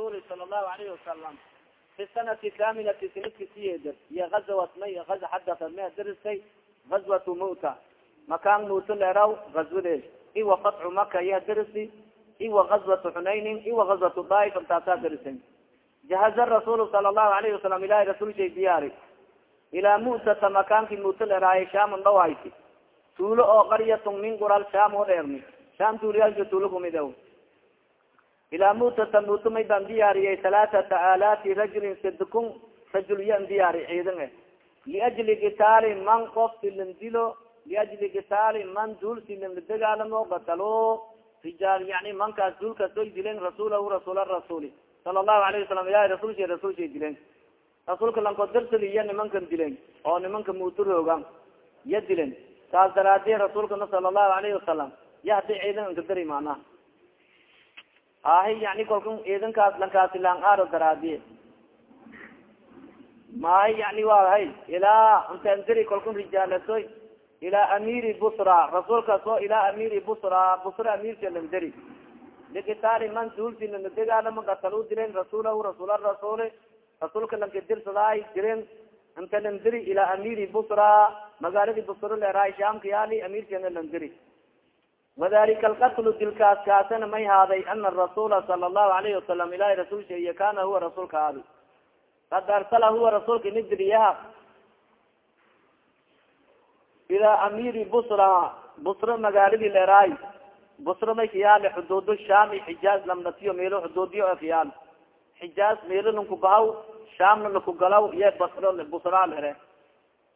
rasuli sala allahu alayhi wasalam fi sanati kamilati sanadki siyeeda iyo gazawat may a xadaat may darisay gazwatu muta makaan muto leeraw gazwadeed iwa fatxu maka iya darisi iwa gazwatu xunaynin iwa gazwatu daif intaasaa darisay jahaza rasuul sala allahu alayhi wasalam ilahi rasul shay diyaari ilaa mu'tata makaanki muto leeraaye shaaman dhawayti tuulo oo qaryatun min gural shaam oo dheerni shaam tuuliyaalka tuulo kumid ilaa mutata muto may baan diyaariyey halaaata aalaati rajulin sidkun rajul yan diyaari ciidan liajli kitaali man qof silan dilo liajli kitaali man duul silan la dagaalamo katalo rijaal yani mankaas duulkaas oy dileen rasuulahu rasuul rasuuli sala allahu alayhi wasalam ilahi rasulsha rasulshay dileen rasuulka lanko darsali iya nimankan dileen oo nimanka muto roogan ya dilen saas daraadee rasuulkana sala allahu alayhi wasalam ya haddii ciidan anka dari macnaha ahi yani kalku ciidankaas lankaasi lang aro daraadiye maay yani wa hay ilaa intandiri kalku rijaalasoy ilaa amiri busra rasuulkaas oo ilaa amiri busra busra amirka landeri likitaali man duulsi lanadegaalama katalu diren rasuulahu rasuul rasuuli rasuulka lankadirsaday diren inta landiri ilaa amiri busra magaaladi busra leeraay shaamka yaali amirkana landiri wadalika alqatlu dilkaas kaasana may haaday ana rasuula sala allahu alayhi wasalam ilahi rasul sheeye kana huwa rasuulka haadi kad arsala huwa rasuulka inidiriyaha ilaa amiri busra busra magaaladi leeraay busra may kayaale xuduudo shaami xijaaz lamnatiyo meelo xuduudiyo kayaal xijaaz meelo lankubahaw shaamna lakugalaw iyo basro busra lere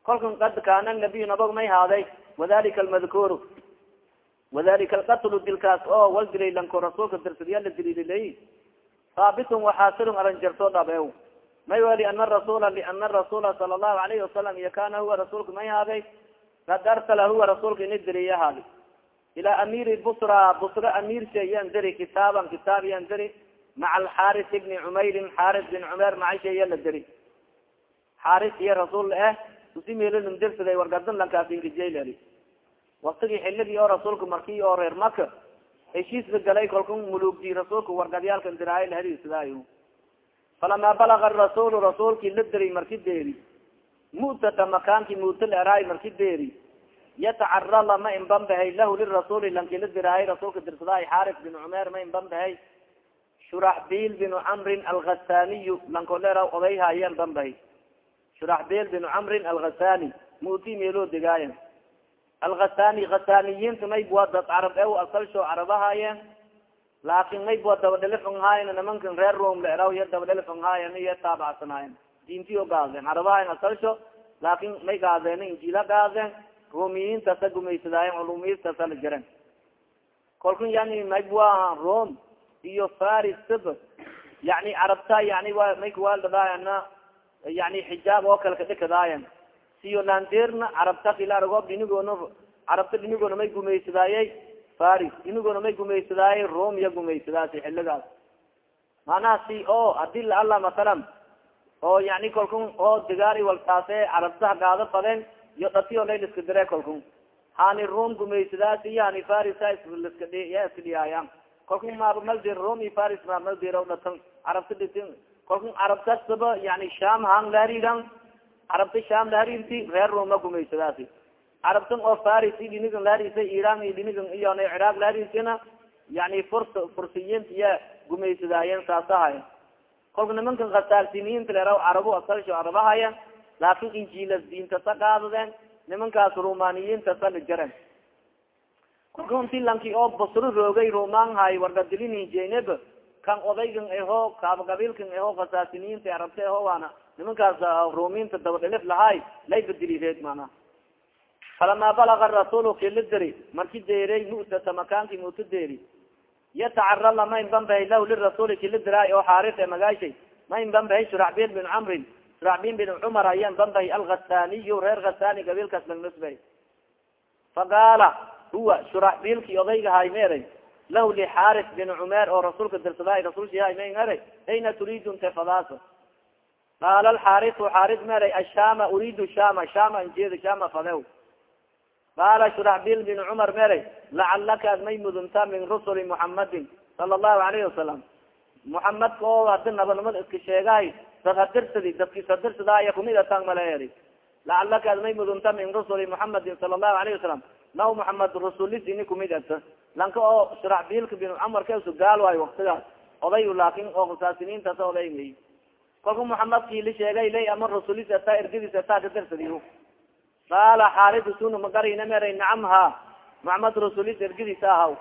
kolkan kad kaana nabiy nabog may haaday wadalika almadkuuru wadalika alqatlu dilkaas oo wal dilay lanko rasuulka dirsadiya la dilililay haabitun waxaasilun aranjarto dhabew may wali ana rasula liana rasula sala allahu alayhi wasalam iyo kana huwa rasuulka may haaday kad arsala huwa rasuulka ini diriya haadi ilaa amiri busra busra amirsha yan diri kitaaban kitaab yan diri maca alxaris ibni cumairin xaris bin cumeer macasheya la diri xaris iyo rasuul eh usi meelolin dirsaday wargadan lankaasinkajayl waktigi xiligi oo rasuulka marki oo reer maka heshiiska galay kalku mulugdi rasuulka wargadyaalka diraay lahadiisadaay falama balaga rasuul rasuulki la diray marki deeri mu'tata makaanki muta leeraay marki deeri yatacarala ma inbanbahay lahu lirasuuli lanki la diraay rasuulka dirsadaay xaris bin cumeer ma inbanbahay shuraxbil binu camrin alghasaniyu lanko leera odayhaya inbanbahay shuraxbil binu camrin alghasani muti meeloo degaayan alkasani kasaniyiinta maybwa dad carab ew asalsho carabahayen laakin maybwa dabadhelifanghayen nimankan reer rom leeraw iya dabadhelifanghayen iya taabacsanaayen diintiyo gaadeen carabahayen asalsho laakin may gaadeen injila gaadeen romiyiintasa gumaysadaayen culumiyintasa la jaren kolkun yani maybwa rom iyo faris sib yani carabta yani wa may kuwaaldadaayana yani xijaab oo kale kadhikadaayen siyo landerna carabta filargo dhinigoona carabta dhinigoona may gumaysadaayey faris dhinigoona may gumaysadaayey romya gumaysadaasi xiligaas manaha si o haddii laala masalan oo yani kalkun oo digaari waltaase carabtaha gaado fadeen iyo dhatiyo lay liska dire kalkun hani rom gumaysadaasi iyo hani farisa ya iska dhiyaayan kalkun maaba maldir rom iyo faris ma maldir dhatan carabta dhitin. Kalkun carabtasaba yani sham hang laharigan carabta sham laharirti reer roma gumaysadaasi carabtan oo faris dhinigan laharisa iran dhinigan iyo ciraaq laharisina yani furs fursiyiinta iya gumaysadaayeen saasahay kolka nimankan khasaartiniyiinta leera carabo asalsho carabahaya laakin injiilas diintasa qaadadeen nimankaas rumaniyiintasa la jaren kolka unti lanki oo basro roogay roman hay wargadilinijeneb kan odaygan aho kaaba qabiilkan aho khasaartiniyiinta carabta aho waana nimankaas ruminta dabadhelif lahay lay bedelireed mana falama balaga rasuul kila deri marki deeray mu'tata makaanki muta deeri. Yatacarala ma inbanbahay lahu lirasuuli kila diraay oo xaaris e magaashay. Ma inbanbahay shuracbil bin camrin shuracbil bin cumar aya inbanbahay alghasaniyu reer khasani gabiilkaas langnisbay faqaala huwa shuracbilki odayga hay meeray? Lahu lixaaris bin cumeer oo rasuulka dirsaday rasulshihay mayngaray ayna turiidu ntefadaas qaala alxarisu xaris meeray ashama uriidu shama shama injeeda shama fadew qaala shuraxbil bin cumar meeray lacalaka ad may mudunta min rusuli muxamadin sala allahu alayhi wasalam muxamadka oo hadi nabanimada iska sheegahay dad hadirsadi dadkis hadirsadaya kumid atang maleeri lacalaka ad may mudunta min rusuli muxamadin sala allahu alayhi wasalam naw muxamed rasulis ini kumid ata lanka oo shuracbiilka bin cumar ka su gaal waayo waktigaas oday laakin oo khusaasiniintaas oday kolka muxamadkii la sheegay lay ama rasulis ata ergadis ata kadirsadi qaala xaalid sunu magarina meray nacam ha muxamed rasulis ergadis ahaw.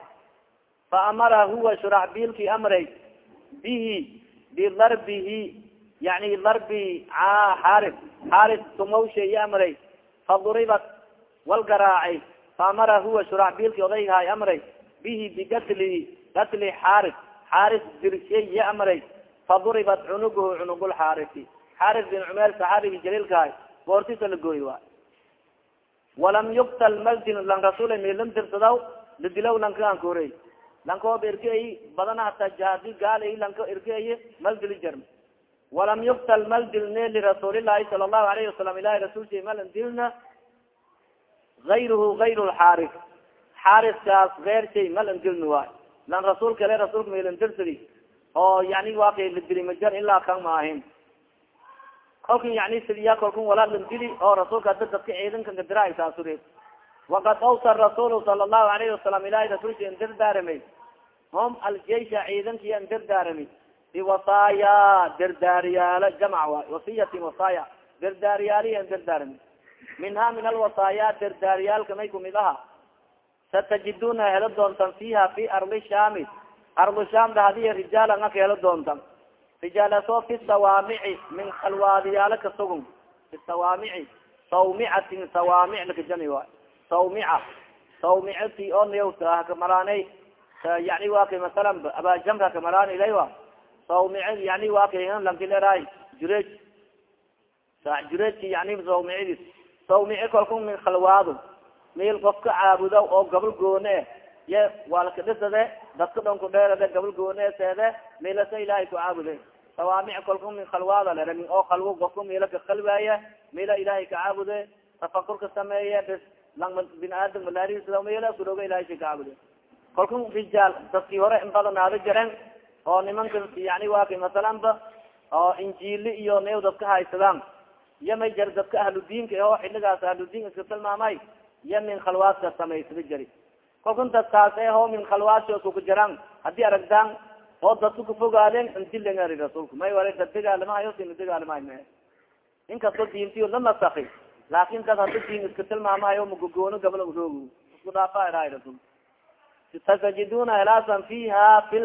Fa amara huwa shuracbiilki amray bihi bidarbihi yani darbi xaris xaris tumawsha iyo amray faduribat wal garaacay. Faamara huwa shuracbiilki odaygahay amray bihi bigatli gatli xaris dirshay iyo amray faduribat cunuguhu cunugul xarisi xaris bin cumeer saxaabigi jaliilkahay goortisa la gooy waay walam yuktal maldin lang rasuul milan dirsadaw ladilaw lanka an korey lankoob badana hata jahadi gaal lanka irkiay maldili jarm walam yuktal mal dilne lirasuulilahi sala allahu alayhi wasalam ilahi rasulsha malan dilna ayruhu ayr lxaaris xaariskaas eer shay malan dilna waay lan rasuul kale rasuulka malan dirsadi oo yani waakay la dili majar ilaa kan maahin. Kolkan yani sidiya kolkan walaa lan dili oo rasuulka ada dadka ciidanka kadira saasure. Wakad awsa rasuul sala allahu alayhi wasalam ilahi rasulsha indirdaarame hum aljeisha ciidankiya indirdaarami biwasaaya dardaariyaalo jamc waay wasiyatin wasaaya dardaariyaaliyan dardaarami minha min alwasaaya dardaariyaalka may kumid aha satajiduna helo doontan fiha fi arli shami arlu sham dhahdiya rijaalan aka helo doontan rijaalaso fi sawaamici min khalwaadiyaalo ka sugun fi sawaamici sawmicatin sawaamic lakajami waay. Sawmica. Sawmicati oo niyawta kamalaanay yani wa kay masalan abajamka kamalaan ilay wa sawmic yani wa kay lankileray jurej. Jureji yani sawmicdis sawmici kalku min khalwaado meel qofka caabuda oo gabal goone ye waalkadhisade dadka dhon ku dheerade gabal goone seede meelasa ilahay ku caabude sawaamic kalku min khalwaada lere min oo meela ka khalwaaya meela ilahay ka caabude tafakurka sameeye bes lang bin aadam malarisda meela kuroga ilahay ka caabude kalku rijaal dadkii hore in badanaado jaren oo nimanka yani waa kay masalan ba oo injiili iyo new dadka haysadaan iyo may jar dadka ahludiinka oo xiligaas ahludiin iska tilmaamay iyo min khalwaaska samaysada jari kolkan dadkaas eho min khalwaasho kuku jiraan. Haddii aragdaan oo dadka kufogaadeen indilengari rasuulku may wala dad degaalamahayo sina degaalamahay inkastoo diintiyo la nasaki laakin dad hadda diin iska tilmaamahayo magogoono gabla roog isku dhaafa raay rasul tastajiduna helaasan fiha fi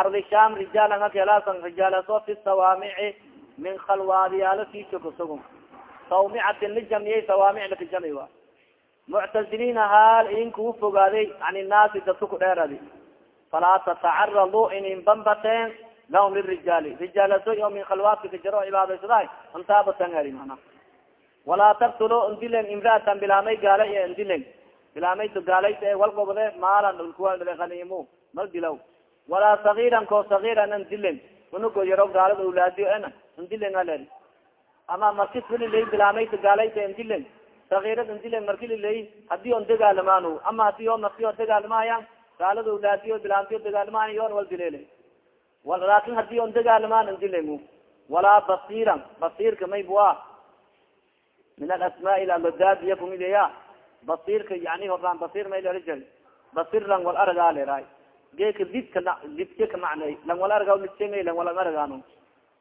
ardi sham rijaalan aka helaasan rijaalaso fi sawaamici min khalwaadiyaalo fiiso kasugun sawmicatin la jamiyey sawaamic laka jami wa muctaziliina haal idin kugu fogaaday an innaasi dadka ku dheeradi. Falaa tatacaradu inin bambateen lahum lirijaali rijaalaso oo min khalwaadka kajaro cibaadaysadahay antaabatan eri mana walaa taktulo indilen imraatan bilaamay gaala iyo indilen bilamayto gaalayta walgobode maalan kuanimu mal dilaw walaa sagiiran ko sagiiran an dilen unugo yaro gaalada ulaadiyo ena ndilen aler ama marki fililay bilaamayta gaalayta ndilen sagiirad ndilen marki lilay haddii on degaalamaano ama haddii o nafti o degaalamahayan gaalada ulaadiyo bilaamtiyo degaalamahayan yoon wal dilele laakin haddii on degaalamaan ndilemu walaa basiran basirka maybua min alasmaai aladaadiya kumideya basirka yani horaan basir may lala jari. Basir lang wal aragaa leeraay. Geeka lidka lidka ka macnay lang wal arga wala aragaano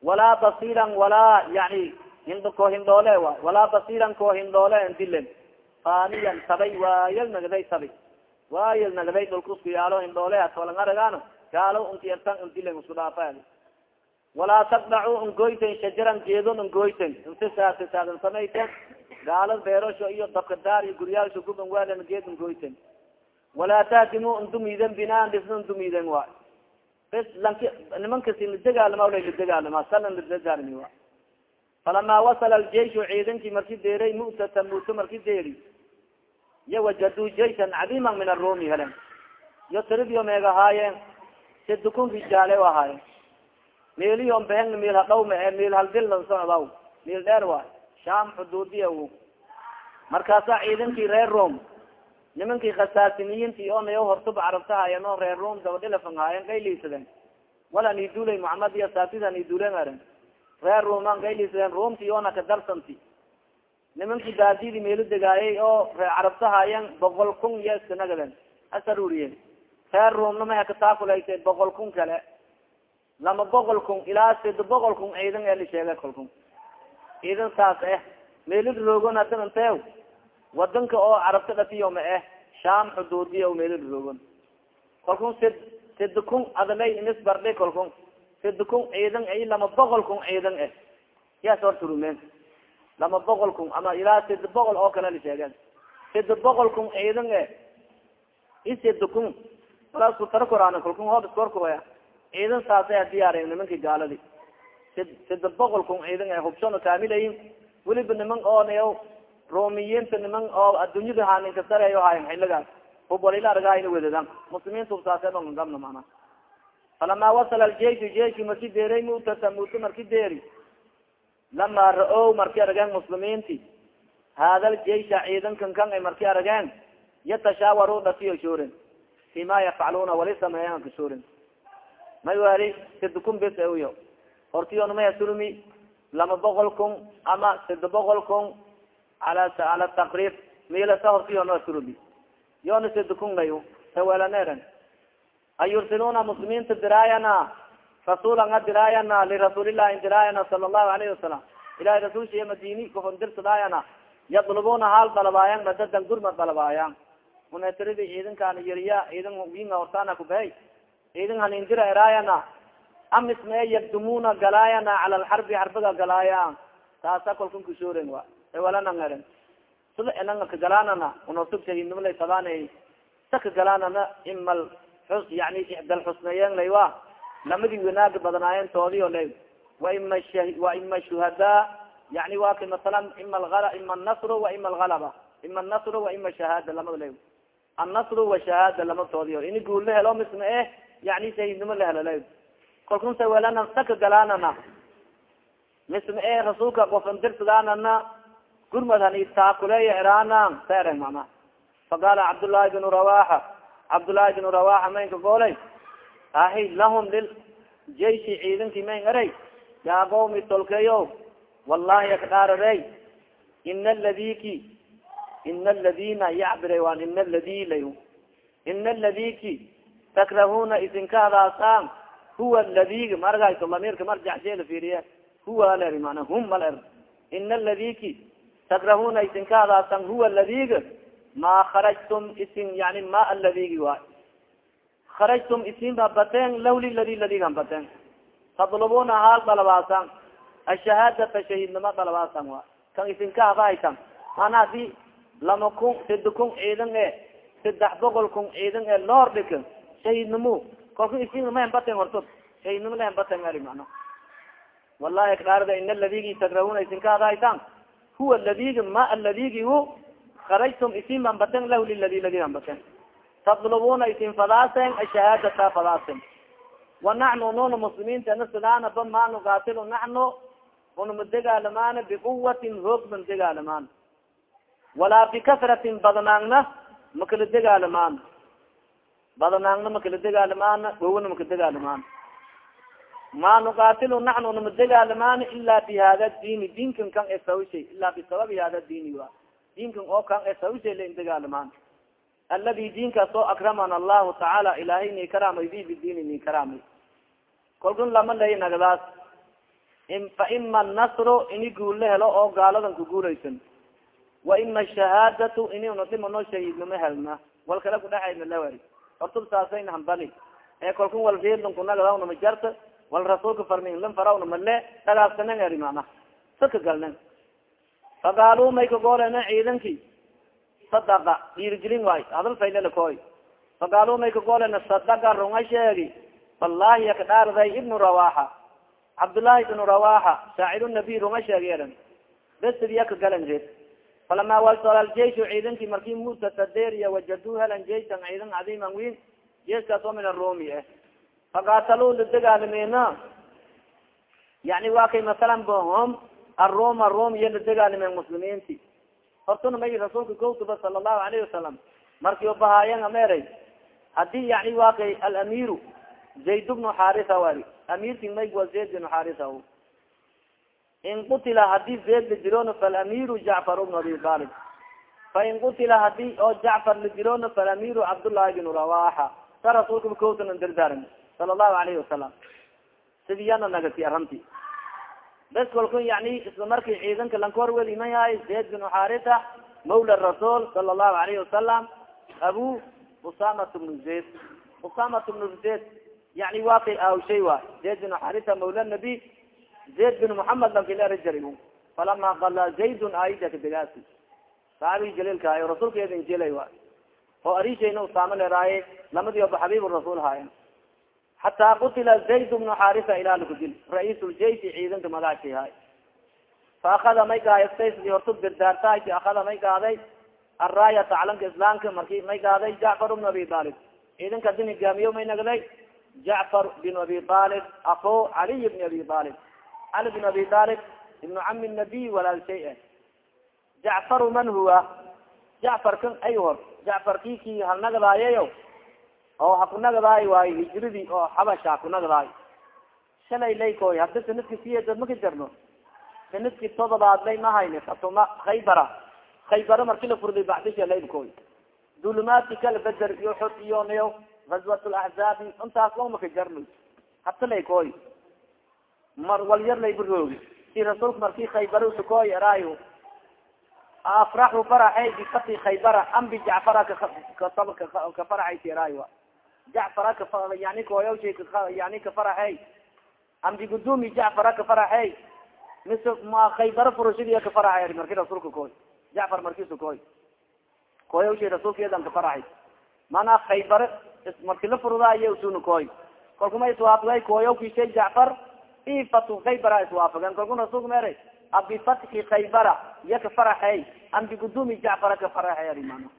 walaa basiran walaa yani hindo ko hindhoole wa walaa basiran ko hindhoole ndilen faaniyan tabay waayal nagaday tabay waayal nagaday dhulka isku yaalo hindhoole ato lang aragaano gaalo unti ertan ndilen isku dhaafa walaa taqdacu ungoyten shajaran geedon ungoyten intisaasisaadan samayten gaalad beerasho iyo dabkadaar iyo guryaalsho kuban waalan geed ungoyten walaa taatimu ndumiden binaan dhisna ndumiden wa bes lanki nimankasi ladegaalama la ladegaalama salan ladegaalami wa falama wasala aljeishu ciidankii marki deeray mu'tata muto marki deeri iyo wajaduu jaysan cadiiman min arumi helen iyo tiridio meegahaayeen sidukun rijaale ahaayen meeliyon behen meel hadhaw ma e meel haldillan socdaw meel dheer waay sham xuduudiya markaasa ciidankii reer rom nimankii khasaasiniyiinti oo nayo hortuba carabta haayeen oo reer rom dabadhilafan haayeen kayliisadeen wala nidulay muxamed iyo saatida nidulen aren reer ruman gayliseen rumti oona ka darsanti nimankii baadidi meelo degaayay oo reer carabtahayan boqol kun iyo iska nagaden asaruriye reer rumna maha kataakulaysa boqol kun kale lama boqol kun ilaa sida boqol kun ciidan ee la sheegay kolkun ciidan saas eh meelo roogon hadan intew wadanka oo carabta dhatiyo ma eh sham xuduudiya meelo roogon kolkun sid sida kun adalay inis bardhay kolkun sida kun ciidan ay lama boqol kun ciidan eh. Yaas horturumeen lama boqol kun ama ilaa sida boqol oo kale la sheegen sida boqol kun ciidan eh. I sida kun walaasku tara koraan kolkun hoob iskorkuya ciidan saasay diyaareen nimanki gaaladi. Sid sida boqol kun ciidan eh hubshono kaamilayin. Weliba niman oo nayo romiyiinta niman oo adduunyada haaninka sareeyo hayan xiligaas hub walila argaayna wedadan muslimiinta hubsaase dhongagabna mana falama wasala aljeishu jeishi marki deeray mutata muto marki deeri lama ra'o marki arageen muslimiinti hada aljeisha ciidankan kan ay marki arageen yatashaawaru dhatiyo shuurin fi ma yafcaluna wali sameeyan kashuurin may wali kun bes yo hortiyon maya surmi lama boqol kun ama sida boqol kun ala ala taqrib milasa hortiyono surmi yona sida kun layo sawalaneran ayursiluna muslimiinta diraayana rasuula nga diraayana lirasuulillahi diraayana sala allahu alayhi wasalam ilahay rasuulshiya madini kufondirsadayana yadlubuna haal dalabaayan madadan gurmad dalabaayan unetridi ciidankaana yariya ciidan winga hortaana kubahay ciidan hanindira eraayana amismee yagdumuna galaayana cala alxarbi xarbiga galaaya taasa kolkan kushuuren wa ewalana ngaren sida enanga kagalaanana unosub shahidnimala fadaanay saka galaanana imal yani ixdal xusnayen lay wa. Lamadii wanaaga badnaayen toodiyo lay. Wa ima wa ima shuhadaa yani wa ka masalan ima a ima anasru wa ima algalaba ima anasru wa ima shahaada lamada lay. Annasru wa shahaada lama toodiyo ini guul la helo misma eh yani shahidnimo la helo lay. Kalkun sawelana saka galaanana misma e rasuulka kofandirsidaanana gurmad hani taakuleeya eraana seere mana faqala cabdullahi bnu rawaxa cabdullahi bnu rawaxa maynka goolay. Ahi lahum lil jeishi ciidanki mayn eray. Yaa qawmi tolkeyo wallahi akdhaararey ina aladiki ina aladina yacbira waan ina aladi lay ina aladiki takrahuna isinka hadaasaan huwa ladigi margayso lamirka marjac jela fiiriye huwa ler mana hum maler ina aladiki takrahuna isinka hadaasan huwa ladiga ma kharajtum isin yani ma aladigi waay kharajtum isin babateen lawli ladi ladig bateen tadlubuna haal dalabaasan ashahaadata shahidnima dalabaasan wa kan isinka hadahaysan mana adi lama kun sida kun ciidan e saddex boqol kun ciidan e loor dhika shahidnimo kolka isin mahen baten horto shahidnimo lahen baten ari mana wallahi kdhaarda ina ladigi takrahuna isinka hadahaysan huwa ladigi ma aladigi hu karajtum isin ban baten lahu liladi ladi an baten tadlubuna isin fadaasen ashahaadata fadaasen wa naxnu nuna muslimiinta nasidana ba ma nuqatilu naxnu una madegaalamaana biquwatin hoog man degaalamaan walaa bikasratin badnaangna makala degaalamaan badnaangna makala degaalamaan gowna maka degaalamaan ma nuqatilu naxnu nama degaalamaan ila bi hada diini diinkan kan esawshay ila bisababi hada diini wa diinkan oo kan esawshay lain degaalamaan aladi diinkaas oo akramana allahu tacaala ilahay ni karaamay bi bidiini ni karaamay. Kolkun lama lay nagdaas fa ima nasru ini guul la helo oo gaaladan ku guulaysan. Wa ima shahaadatu ini una dhimano shahiidnimo helna. Wal kala kudhexayna lawari hortub saasayna hambali. Ee kolkun wal reedlan kunagadaawna ma jarta wal rasuulka farminlan farawna male dagaasanen eri mana saka galnen faqaalu may kagoolena ciidanki sadaqa dhiirigelin waay hadal faylelakoy faqaalu may kagoolena sadaqa runga sheegi wallahi yakadhaarday ibnu rawaxa cabdullahi ibnu rawaxa shaaciru nabiy runga sheegi eran besd yaka galan reed falama walsolal jeishu ciidanki marki mutasaderiya wajadu helan jeisan ciidan cadiiman wiin jeeskaas oo min arumi eh faqaatalu la degaalimeyna yani wa kay masalan bohom aroma rom iyo la degaalimen muslimiinti hortuna may rasuulka kowtuba sala allahu alayhi wasalam markii bahaayan ameeray haddii yani wa kay alamiru zayd bnu xarisa wali amirkin mayg wa zayd bnu xarisa in qutila haddii zayd la diroona falamiru jacfar bnu abi talib fain qutila haddii oo jacfar la diroona falamiru cabdullahi bnu rawaxa sa rasuulka kowtana dardaaran sala allahu alayhi wasalam sidiyana nagati aranti bes kalku yani isla markii ciidanka lankor weli ma yahay zayd bnu xarisa mawla rasuul sala allahu alayhi wasalam abu usamat bnu zayd. Usamat bnu zayd yani waa kay aawshay waay zayd bnu xarisa mawla nabi zayd bin muhamed lankilerajari falama kala zaydun aida kadegaasi saxaabii jaliilka ayo rasuulka edin jelay waay oo arishayna usaama leeraaye lamadii oba xabiib rasuul haayen hataa qutila zayd bnu xarisa ilaa laku dil ra'iis ljeishi ciidanka magaashay haay fa akada may gaayastay sidii hortu dirdaartahay akada may gaaday araayata calanka islaamka marki may gaaday jacfar bnu abi talib ciidanka din higaamiyo may nagday jacfar bin abi talib ako caliy bni abi talib cali bin abi talib ibnu cami nabiy walaal shay jacfaru man huwa jacfar kan ay jacfar ki ki halnagadaayayo oo hakunagadaay waayo hijradii oo xabasha hakunagadaay shalay laykoy hadda sanadki siyeedad maka jarno. Sanadki todobaad lay mahayne fatuma khaybara. Khaybara marki la furday baxdisha laybkoy dulumaadki kala beder iyo xod iyo nayo gazwat laxzaabi intaas lo maka jarno. Hata laykoy. Mar wal layba roogi si rasuulka marki khaybara sukoy eraayo afraxu faraxey bifati khaybara am bijacfara ka faraxayti eraayo jacfara ka yani koyawshay yani ka faraxey am bigudumi jacfara ka faraxey mise ma khaybara furashadiya ka faraxey marki rasuulka koy jacfar marki sukoy koyawshay rasuulkeedan ka faraxay. Mana khaybara marki la furudaayo usuna koy kalkuma iswaafagay koyawkishay jacfar ifatu khaybara iswaafagan kalku rasuulka mere abifatki khaybara iya ka faraxey am bigudumi jacfara ka faraxey arimano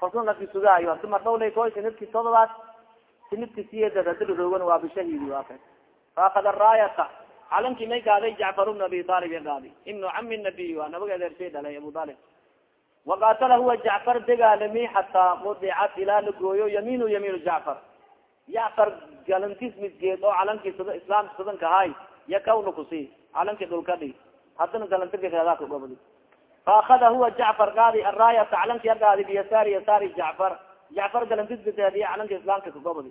kalku laki sugaayo hadi mardhawlay koy sanadki todobaad laroogan waa bishahidi waa ka faakada raayata. Calankii may gaaday jacfar bnu abi talib ya gaaday. Ibnu cami nabiy waa nabaga adeershay dhalay abu talib waqatala huwa jacfar degaalami hataa qudicat ilaa la gooyo yaminu yamiinu jacfar. Jacfar galantis midgeed oo calankii islaamka sidan kahay ya kawna kusi calankii dhulkadhi hadana galantigeedaa kagobdi faakada huwa jacfar gaadi araayata calanki agaadi biyasaari yasaari jacfar jacfar galantis bideediy calanka islaamka kagobdi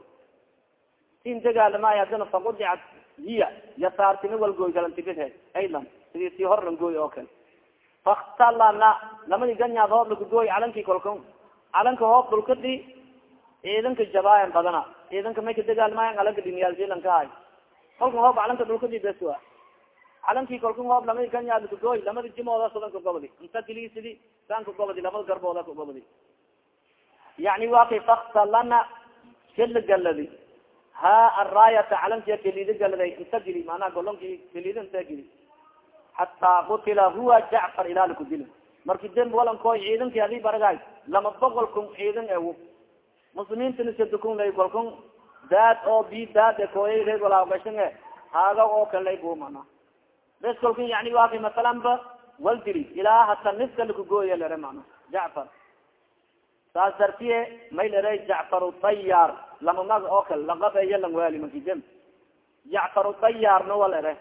sin degaalamaay hadana faqudicat hiya yasaartimi walgooy galantigidhe aylan sidii tii hor langooy oo kale. Faktalana lamadi ganyaad hoob lakagooy calankii kolka calanka hoob dhulkadi ciidanka jabaayan badana. Ciidanka may kadegaalmaayan calanka dhinyaalsilan ka hay kolka hoob calanka dhulkadi bes wa calankii kolka hoob lamadi ganyaad lakagooy lamadi jimooda sudan kagobdi inta kili sidi saan kagobdi lamada garbooda kagobdi yani waa kay faktalana kala galadi ha araayata calankia kelida galaday inta gili manaa golonki kelida inta gili hataa qutila huwa jacfar ilaa laku dila marki demb walankoy ciidanki haddii baragaay lama boqol kun ciidan ewo muslimiintana sadukun lay kolkun daad oo bi daad e koyay reer walaagashan e haaga oo kan lay bu mana bes kolkun yani waa kay masalan ba wal ilaa hata niska lakugooya lere mana jacfar saas dartiye may lere jacfaru tayar lama mag oo kale laqabeya lang waali marki dem jacfaru tayarna wal ere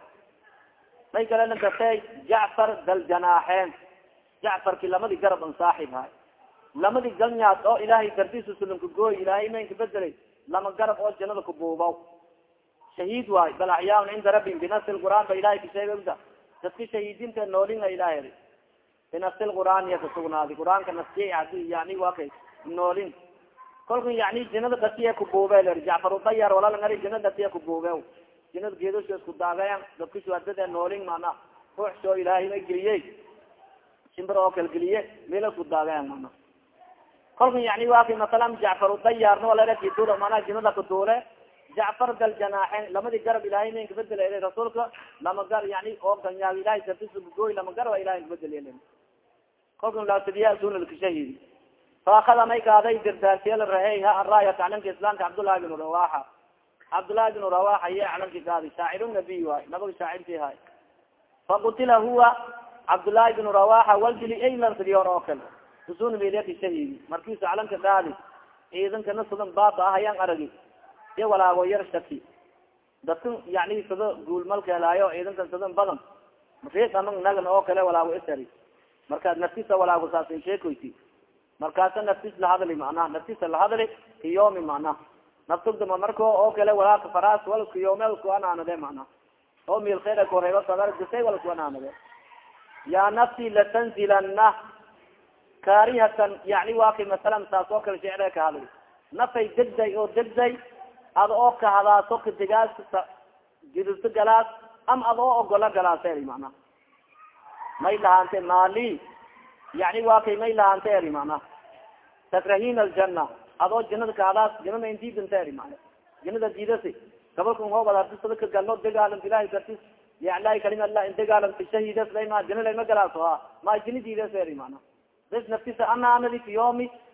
may kale lankatey jacfar daljanaaxeen jacfarki lamadi garab an saaxib hay lamadi galnyaad oo ilaahay dartisusulanka gooy ilaahay maynka bedelay lama garab oo janada kubuubaw shahiid waay bal axyaaun cinda rabbihim binasi lqur'aan ba ilahay kasheega ogda dadki shahiidinta noolinga ilahay binasi lqur'aan iya kasugnaadi qur'aanka nasiy hadi yani waa kay noolin kolka yani jinada datiya kubuube ler jacfarudayar walalangari jina datiya kubuube jinada geedosho isku daagayan dadka shuhadada noolin mana ruux ilaahay ma geliyey shimbir oo kala geliye isku daagayan mana kolka yani waa kay masalan jacfarudayarna walarkidula mana jinada kuduule jacfar dal janaaxen lamadi garab ilahay ma inkabedel rasuulka lama gar yani oo ganyaag ilahay dartisugooy lama garaba ilahay inkabedel kolka laasidiya sunalkashahidi faakada may kaaday dirdaarsiya la rahey ha araayat calanka islaamka cabdullahi bin rawaxa cabdullahi bin rawaxa ye calanki kaadi shaacir nabiy waay nabaga shaacirti hay fakutila huwa cabdullahi bin rawaxa waldili aylarsidi hor oo kale usunabiliyaki shahidi markiisu calanka kaadi ciidankana sudan baaba ahayaan aragi iyo walaago yar shaki dadka yani sada guulmalka helaayo ciidankan sadan badan riid amag nagan oo kale walaago isari marka naftisa walaago saasin sheekoyti markaasa naftis lahadli macnaha naftisa lahadli kiyomi macnaha naftugdama marko oo kale walaaka faraas wal kiyome kuanaanade macnaha oo mil khayr koreba sadarjisay wal kuanaanade ya nafsi latanzilana kaarihatan yani waa kay masalan saas oo kale shecre ka hadli. Nafay degday oo degday ad oo kahadaaso kadigaas gidurto galaas ama ad oo ogola galaasa eri macnaha may lahaante maali yani waa kay may lahaante eri macnaha takrahin aljana adoo janada kahadaas janada intiidanta eri mana janada diidasi. Gabalkan hoobad hadisada ka galno degaalan ilahay kartis yalahi kalima la degaalan shahidas lama jana lama galaaso ha ma jina diidas eri mana bes naftisa anaanadi fi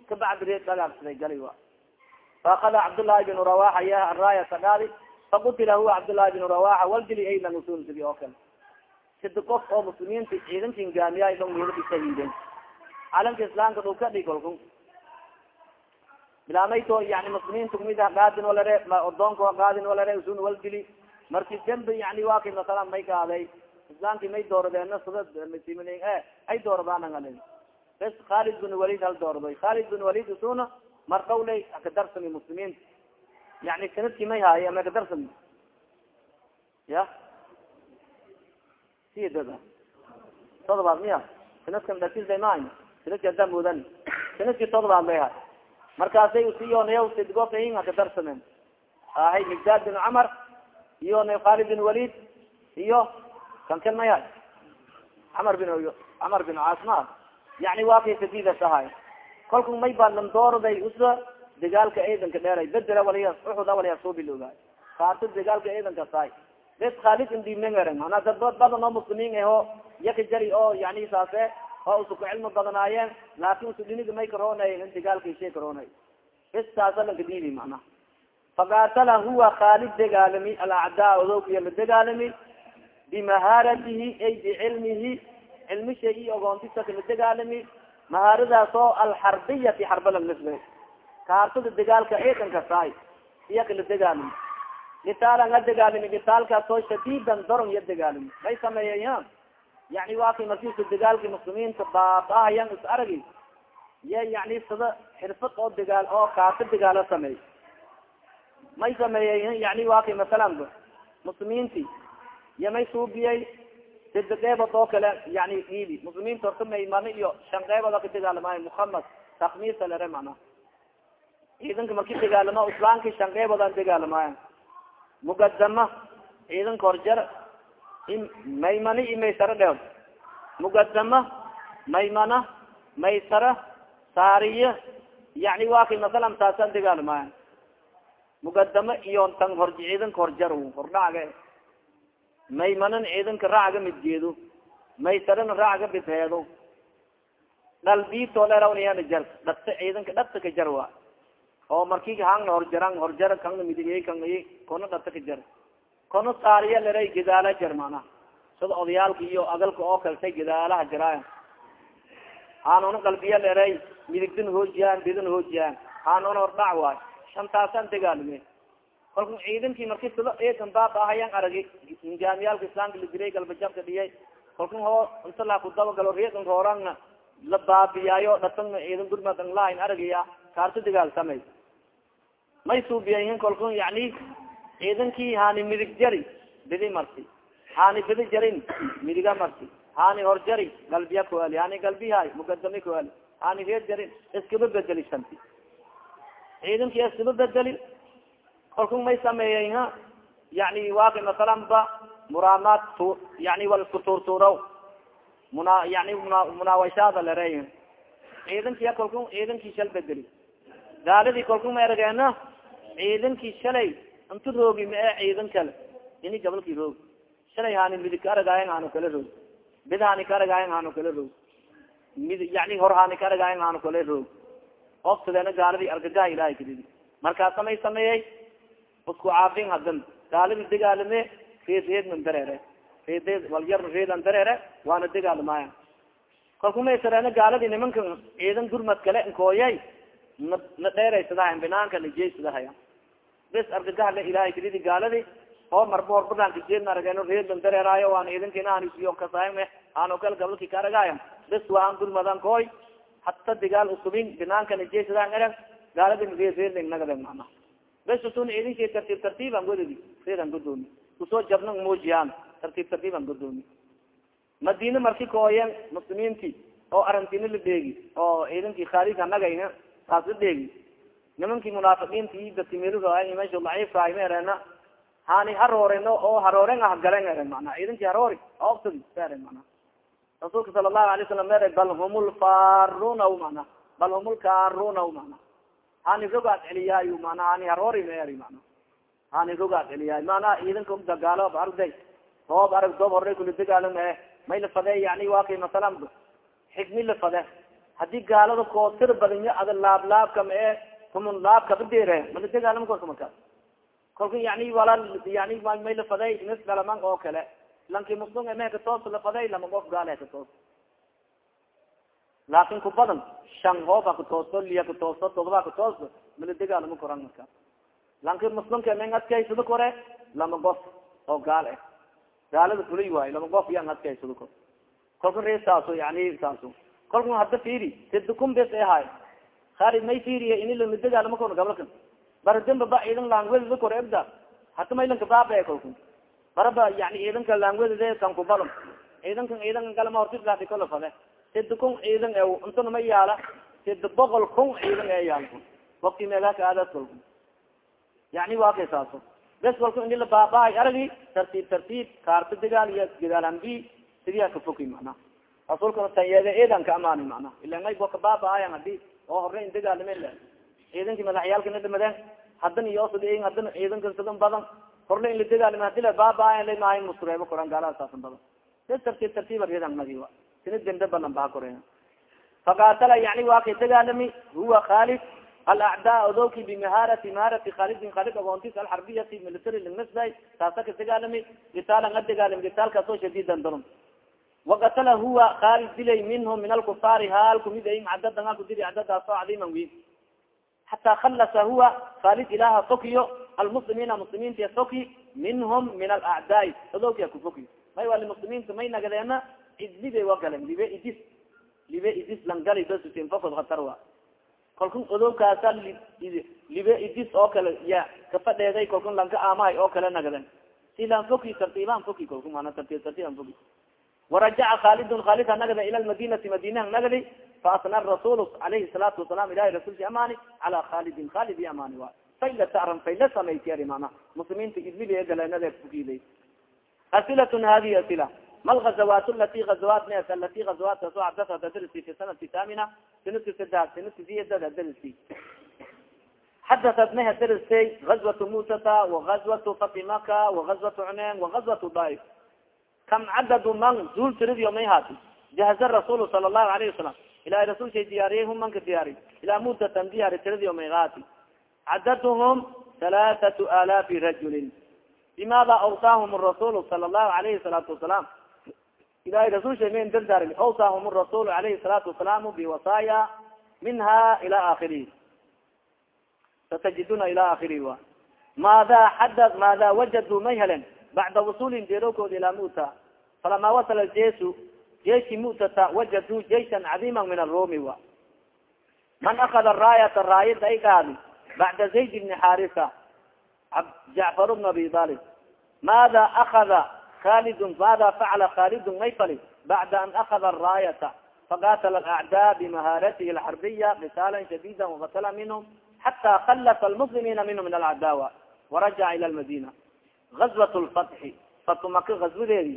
kabacdi reed dagaagsaday gali wa faakada cabdullahi bn rawaxa ya araaya sagaadi fakutila huwa cabdullahi bn rawaxa waldili aylan usul sidi oo kale sidi qof oo muslimiinta ciidanka ingaamiyaay dhong meeladi shahiiden calamka islaamka dhul ka dhig kolku bilamayto yani muslimiinta kumid ah gaadin walare odoonka gaadin walare usun waldili marki dembi yani waa masalan may kaaday islaamki may dooradeena sida masimin e ay dooradaan bes khalid bin walid hal doorday khalid bin walid usuna mar dhawley akadarsami muslimiinta yani sanadki may haaye ama kadarsami ya si dada todobaad miya sanadkan dakisa ma sanadki hadaa mudan sanadki todobaad haay markaasay usiyoonaya sidgofahin akadarsamen ahay migdad bin camar iyo na khalid bin walid iyo kankan maya camar bin camar bin caasma yani waa kay sadidas ahay kolku may baa landoorday usa dagaalka ciidanka dheeray bedela waliya uxuda waliya soo biloogaay kaarta dagaalka ciidanka saay bes khalid indimengeren manaa dad badan oo muslimiin aho yaka jari oo yani saase oo usu ku cilmi badanaayeen laakin usu dhiniga may karoonay dagaalka shay karoonay bes taasa lanka diidi macnaha faqaatala huwa khalid dagaalami alacdaa odowkiya la dagaalami bimahaaratihi ay bicilmihi cilmi shay i ogoontisaka la dagaalami mahaaradaas oo alxarbiyati xarbalannisbe kaartada dagaalka ciidanka saay iya kala dagaalami gitaalan ha dagaalami gitaalkaas oo shadiidan doron ya dagaalami may sameeyeya yani waa kay markiisa dagaalki muslimiinta baabaahayan is aragi. Ye yani sida xirfad oo dagaal oo kaarta dagaalo sameey may sameeyey yani waa kay masalan muslimiinti. Iyo may suubiyey sida qeybad oo kale yani iibi. Muslimiinta horta maymano iyo shan qeybood ka dagaalamaayo muhamed takmisa lere mana ciidanka marki dagaalamo islaamki shan aan dagaalamaayo mugadama ciidanka horjar maymana i maysaro dheod mugadama maymana maysara saariye yani waa kay masalan taasaan dagaalamaayo mugadama iyo tan hor ciidanka horjar hordhaga maymanan ciidanka raacaga midgeedo maysarana raacaga bidheedo dhalbiitolerawniyana jar dhata ciidanka dhata ka jar wa oo marki hangna horjaran horjar kangna midigey kan kona dhata ka jar kono saariya leray gidaala jar mana sida odayaalka iyo adalka oo kaltay gidaalaha jaraayan haanona qalbiya leray midigdana hoojiyaan bidana hoojiyaan. Haanona hordhac waay. Shantaasaan dagaalime kalku ciidankii marki sida eekan baabahayaan aragi ingaamiyaalka islaamka la diray galbajabka dhiyay kalku hoo inta laa kudabagalo reedan roorana la baabiyaayo dhatana ciidan gurmadan lahayn aragaya kaarta dagaal samay. May suubiyahin kalku yani ciidankii haani midig jari bidi marti. Haani bidi jarin midiga marti. Haani hor jari galbiya kuali haani galbihay mugadami kuali haani reer jarin iskaba bedeli shanti. Ciidankii iskaba bedeli kalku may sameeyey ha? Yani waaki masalan ba muraamaad tu yani wal isku tuurtuuraw muna yani munaawashaada larey ciidankiya kalku ciidankii shal bedeli gaaladii kalku ma ergeena ciidankii shalay inta roogi ma e ciidan kale? Ini gabalkii roog shalay haani midig ka aragaayan haano kala roog bid haani ka aragaayan haano kala roog mid yani hor haani ka aragaayan haano kala roog ofsadeena gaaladii argagaha ilahay kadidi markaasa may sameeyey isku caafin hadan gaaladi degaalame reed reedman dareere. Reed walyar reedan dareere waana degaalamaaya kalkumaysareena gaaladi nimanka ciidan gurmad kale nkooyay na dheeraysadahayan binaanka najeysadahayan bes argagaha la ilahay kadidi gaaladi oo marba hor banaankajeedna arageno reedan dareeraayo waan idinkina anisiyo kasaame ano kal gabalki ka aragaayan bes waan dulmadan koy hata digaal usubin binaankana jeesadaan erag gaaladin reereeding nagade mana bes usun idinki tartiib tartiiban gododi reedan godoomi ku soo jabna muujiyaan tartiib tartiiban godoomi madina marki kooyen muslimiinti oo arantina la dheegi oo ciidankii khaalidka nagayna taas la dheegi nimankii munaafiqiinti dadki meeluraay meesha daciifkaay ma erena hani harooreno oo harooren ah galen eren mana ciidankii haroori oobtadi eren mana rasuulka sala allahu alay salam mere bal hum lfaruna mana bal hum lkaruna mana hani rogaad celiyaayo mana hani haroori ma eri mana hani rogaad celiyaay mana ciidanka dagaalo arday roob arag doob horey kula dagaalama eh. May la fade yani waa kay masalan xigmi la fade haddii gaalada kootir badanya ada laab laabka ma e kumun laabka badere mala dagaalama korka markaas kolka yani wala yani may la faday nis dhalaman oo kale lanki muslim mehka toos la faday lama qof gaale ka toos laakin ku badan shan hooba katoosto liya katoosto todoba katoosto mala dagaalama koran markaas lanki muslimka men adkaysado kore lama qof oo gaal ah gaalada fulay waayo lama qof yan adkaysado kor kolka ree saaso yani saaso kolka hadda firi sidukun bes ahay khari may firiya ini lama dagaalama korno gabalkan baradamba ba ciidan langwedada kor ebda. Hata maylanka baaba kolku baraba yani ciidanka langwedade kan kubalom ciidankan ciidankan kalama hortisaati kala fade sida kun ciidan e intana ma yaalla sida boqol kun ciidan ee yaal wakti meelaka aadaas kolku yani kay saaso. Bes kolku ini la baabahay aragi. Tartiib tartiib kaarta dagaal iyo gadaalambi sidiyaa kafoki mana. Rasuulkana tanyeede ciidan ka amaani mana. Ila may boka baabaayan haddii oo hore in dagaalame le ciidankii madaxyaalkana dhamadeen haddana iyoosad haddana ciidanka sidan badan. Horle in la dagaalama hadi la maahay musreebo koran gaalaha saasan badan. Bes tartiib tartiiba ciidan magi sina dembe balan baa koreya faqaatala yani waa dagaalami huwa khalid alacdaa odowki bimahaarati mahaarati khalidin khalid agoontis alxarbiyati military linasbay taasa ka dagaalami gitaalan a dagaalami gitaalkaasoo shadiidan darum wakatala huwa khalid dilay minhum min alkufaari haal kumid ay cadadan a kudili cadadaasoo cadiiman wiin xataa khalasa huwa khalid ilaha fokiyo almuslimiina muslimiinta foki minhum min alacdaai odowkia kufokiyo may wali muslimiinta may nagadeena libe wa galen libe idis libe idis langali basutin fakod khatar wa kalkun libe idis oo kale ya kafadheeday kalkun lanka aamahay oo kale nagaden silan foki tartiibaan foki kalkun mana tartiib tartiiban foki warajaca khalidun khalid ha nagada ila lmadinati madinaha nagadi faasna rasul alayhi salaatu wasalam ilahi rasulki amaani cala khalidin khalid i amaani wa fayla taran fayla samayti mana muslimiinta idlibe galeenade fukiday asilatun hadihi asila ma lgazawat lati azawat nes alati azawat kaso cadasa dadarsi fi sanati tamina sanadki saddex sanadki siyada dadarsi xadatat maha daristay gazwatu musata wagazwatu fati maka wagazwatu cunen wagazwatu daif kam cadadu man zuul tiridio may haati jahaza rasuul sala allahu alayhi wasalam ilahi rasulshay diyaariyay hum manka diyaariy ilaa mudatan diyaari tiridio may haati cadaduhum halaathatu alaafi rajulin bimada awsaahum rasuul sala allahu alayhi salaatu wasalaam ilahay rasulsha men dardaar awsaahum rasul alayhi salaatu wasalaamu biwasaaya minha ila akhirihi satajiduna ila akhirihi wa maada xada maada wajaduu may helen bacda wusulin deerowkood ilaa muta falama wasala jesu jeishi mutata wajaduu jaishan cadiima min arumi wa man akada raayata raayada ay qaadi bacda zayd bni xarisa jacfar bn abi talib maada akada khalidun maada facala khalidun may bacda an akada araayata faqatala alacdaa bimahaaratihi alxarbiya qitaala shadida wakatala minhum xata khalafa almuslimiina minhu min alcadaawa warajaca ila lmadina gazwat lfatxi fatu maka gazwadeedi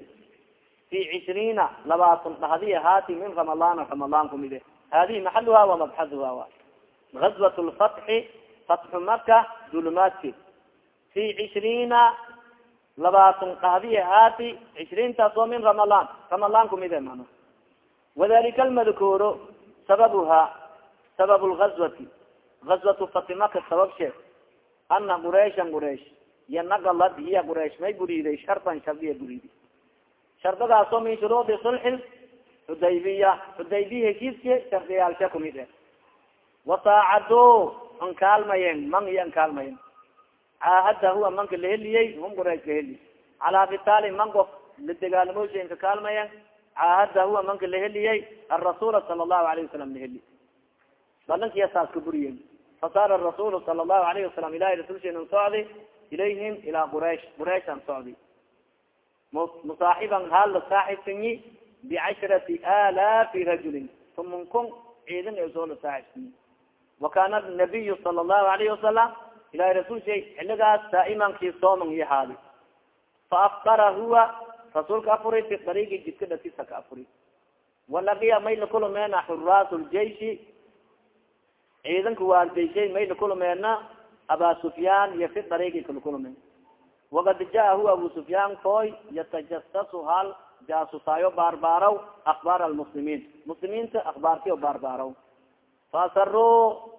fi cishriina labaatan dhahdi haati min ramadaan ramadaan kumide hadihi maxaluha wa mabxaduha wa gazwat lfatxi fatxu maka dulumaadki fi cishriina labaatan dhahdi haati cishriintaas oo min ramadaan ramadaan kumide mana wadalika almadkuuro sababuha sabab lgazwati gazwatu fatimaka sabab sheeg ana qurayshan quraysh iyo nagalad hiya quraysh may buriiday shardan shardiya buriiday shardadaasoo min shuruudi sulxi xudaybiya xudaybiya heshiiski shardiyaalsha kumid e wasaacado an kaalmayen man iyo an kaalmayen caahada huwa manka laheliyey hum quraysh laheli calaa kitaali man qof ladegaalimoosha ka kaalmayan caahada huwa manka laheliyey arasuula sala allahu alayhi wasalam laheli balankiya saas ka buriyen fasaara rasuulu sala allahu alayhi wasalam ilahi rasulsheena socdi ilayhim ilaa quraysh qurayshan socdi musaaxiban haal la saaxibsanyi bicashrati alaafi rajulin tuman kun ciidan ee soo la saaxibsanyi wakana nabiyu sala allahu alayhi wasalam ilahi rasul shay xiligaas daa'imankii sooman iyo haadi fa aftara huwa rasuulka afuri fi dariigi jidka dhakisa ka afuri walagiya may lakulumeena xuraas ljeishi ciidanka waardayshay may lakulumeena aba sufyaan iyo fi dariigi kalakulumen wakad jaa huwa abu sufyaan koy yatajasasu hal jaasusaayo baarbaaraw akbaar almuslimiin. Muslimiinta akbaartiyo baarbaaraw faasaruu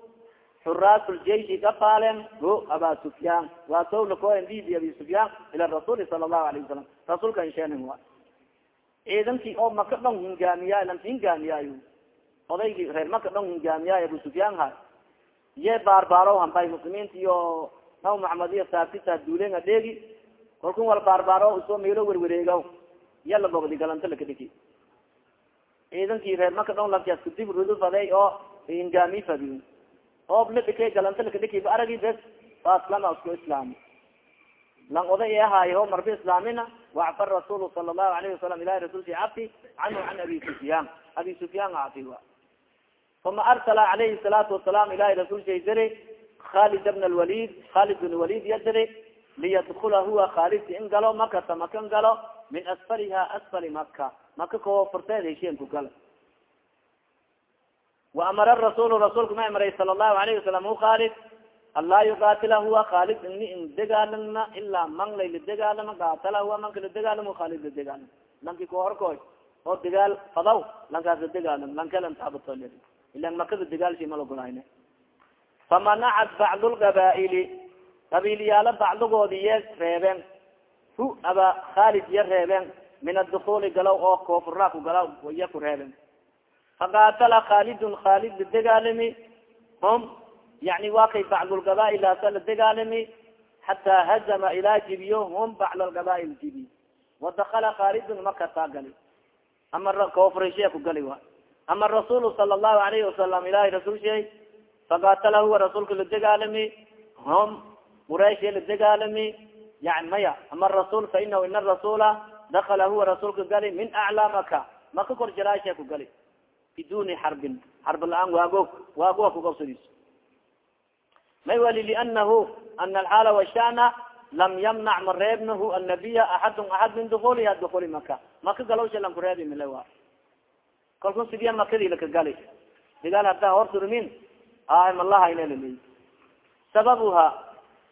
xuraas ljeishi kafaalen ho aba sufyaan. Waa sawlakoen didi abi sufyaan ila rasuuli sala allahu alayh wasalam rasuulka insheenin wa ciidankii oo maka dhon hingaamiyaay lant hingaamiyaayo odaygii reer maka dhon hingaamiyaay abu sufyaan ha ye baarbaaro hambay muslimiinta iyo naw maxamed iyo saabtisa duulenga dheegi kalkun wal baarbaaro u soo meelo werwareegaw yala bogdi galanta lakadhiki ciidankii reer maka dhon lankaasku dib rudu oo hingaami fadiy oob la dhikay galanta lakadhiki ba aragi bes faaslama isku islaam lang oday e ahaayo marbi islaamina wacfar rasuul sala allahu alayhi wasalam ilahi rasulki cafi canhu can abi sufyaan abi sufyaan cafi wa uma arsala alayhi salaatu wasalaam ilahi rasulshay diri khalid bn lwalid khalid bin walid ya diri liyadkula huwa khalidka in galo makata maka in galo min asfaliha asfali maka maka koofurteed hesheen ku gala waamara rasuul rasuulka ma amray sala allahu alayhi wasalam hu khalid anlaa yuqatila huwa khalid ini in degaalana ilaa man lay ladegaalama qaatala huwa manka ladegaalamo khalid ladegaalam lanki kahorkoy oo degaal fadaw lankaas ladegaalam lankalan taabatol ilan makada degaalshi malagolaayne famanacat bacdu lqabaa'ili qabiilyaalo bacdigoodi ye reebeen hu aba khalid ya reebeen min adukuli galaw oo koofura ku galaw iya ku reebeen faqaatala khalidun khalid ladegaalami hum yani wa kay bacdulqabaa'ilaasa la degaalami xataa hazama ilaa jibiyo hum bacd alqaba'il jibi wadakala khalidun makataa gali ama koofurashiya ku gali wa ama rasuul sala allahu alayhi wasalam ilahi rasul shay faqatala huwa rasuulka la degaalami hum qurayshya la degaalami yani maya ama rasul fa inahu ina rasula dakala huwa rasuulka gali min aclaa maka maka kor jaraasha ku gali biduni xarbin xarb la'aan waago waagoa kugobsadiis may wali lianahu ana alxaala washana lam yamnac ma annabiya axadun axad min dukuliha dukuli maka maka galowsha lan kureebi mile wa kalku sidiya makadii laka gali digaal hadaa horsurmin ah malahayna laleyi sababuha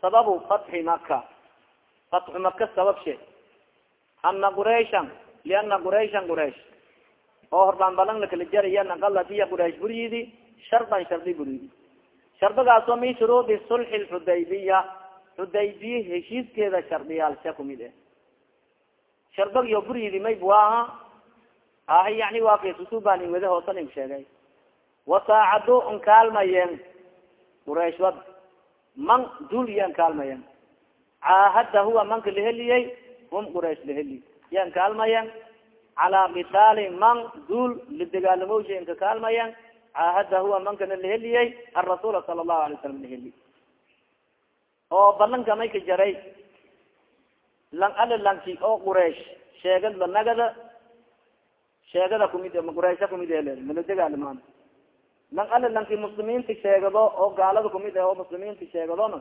sababu fatxi maka fatxu maka sabab she ana qurayshan liana qurayshan quraysh. Oo horbaan balan lakala jaraya naqaladiya quraysh buryidi shardan shardi buryidi shardigaasoo min shuruudi sulxi lxudaybiya xudaybiye heshiiskeeda shardiyaalsha kumid e shardigiyo buryidi mayb waaha ah yani waa kasusubanin wada hoosanin sheegay. Wasaacadu nkaalmayeen quraysh wad man duul ya nkaalmayen caahada huwa manka laheliyey hum quraysh laheli ya nkaalmayen calaa kitaali man duul ladegaalamosha inka kaalmayen caahada huwa mankana laheliyey arasuula sala allahu alay salam laheli oo balanka may ka jaray. Lang lanki oo quraysh sheegad lanagada sheegada kumid quraysha kumid ele maladegaalmaan lang ali lanki muslimiinta sheegado oo gaalada kumid ah oo muslimiinta sheegadona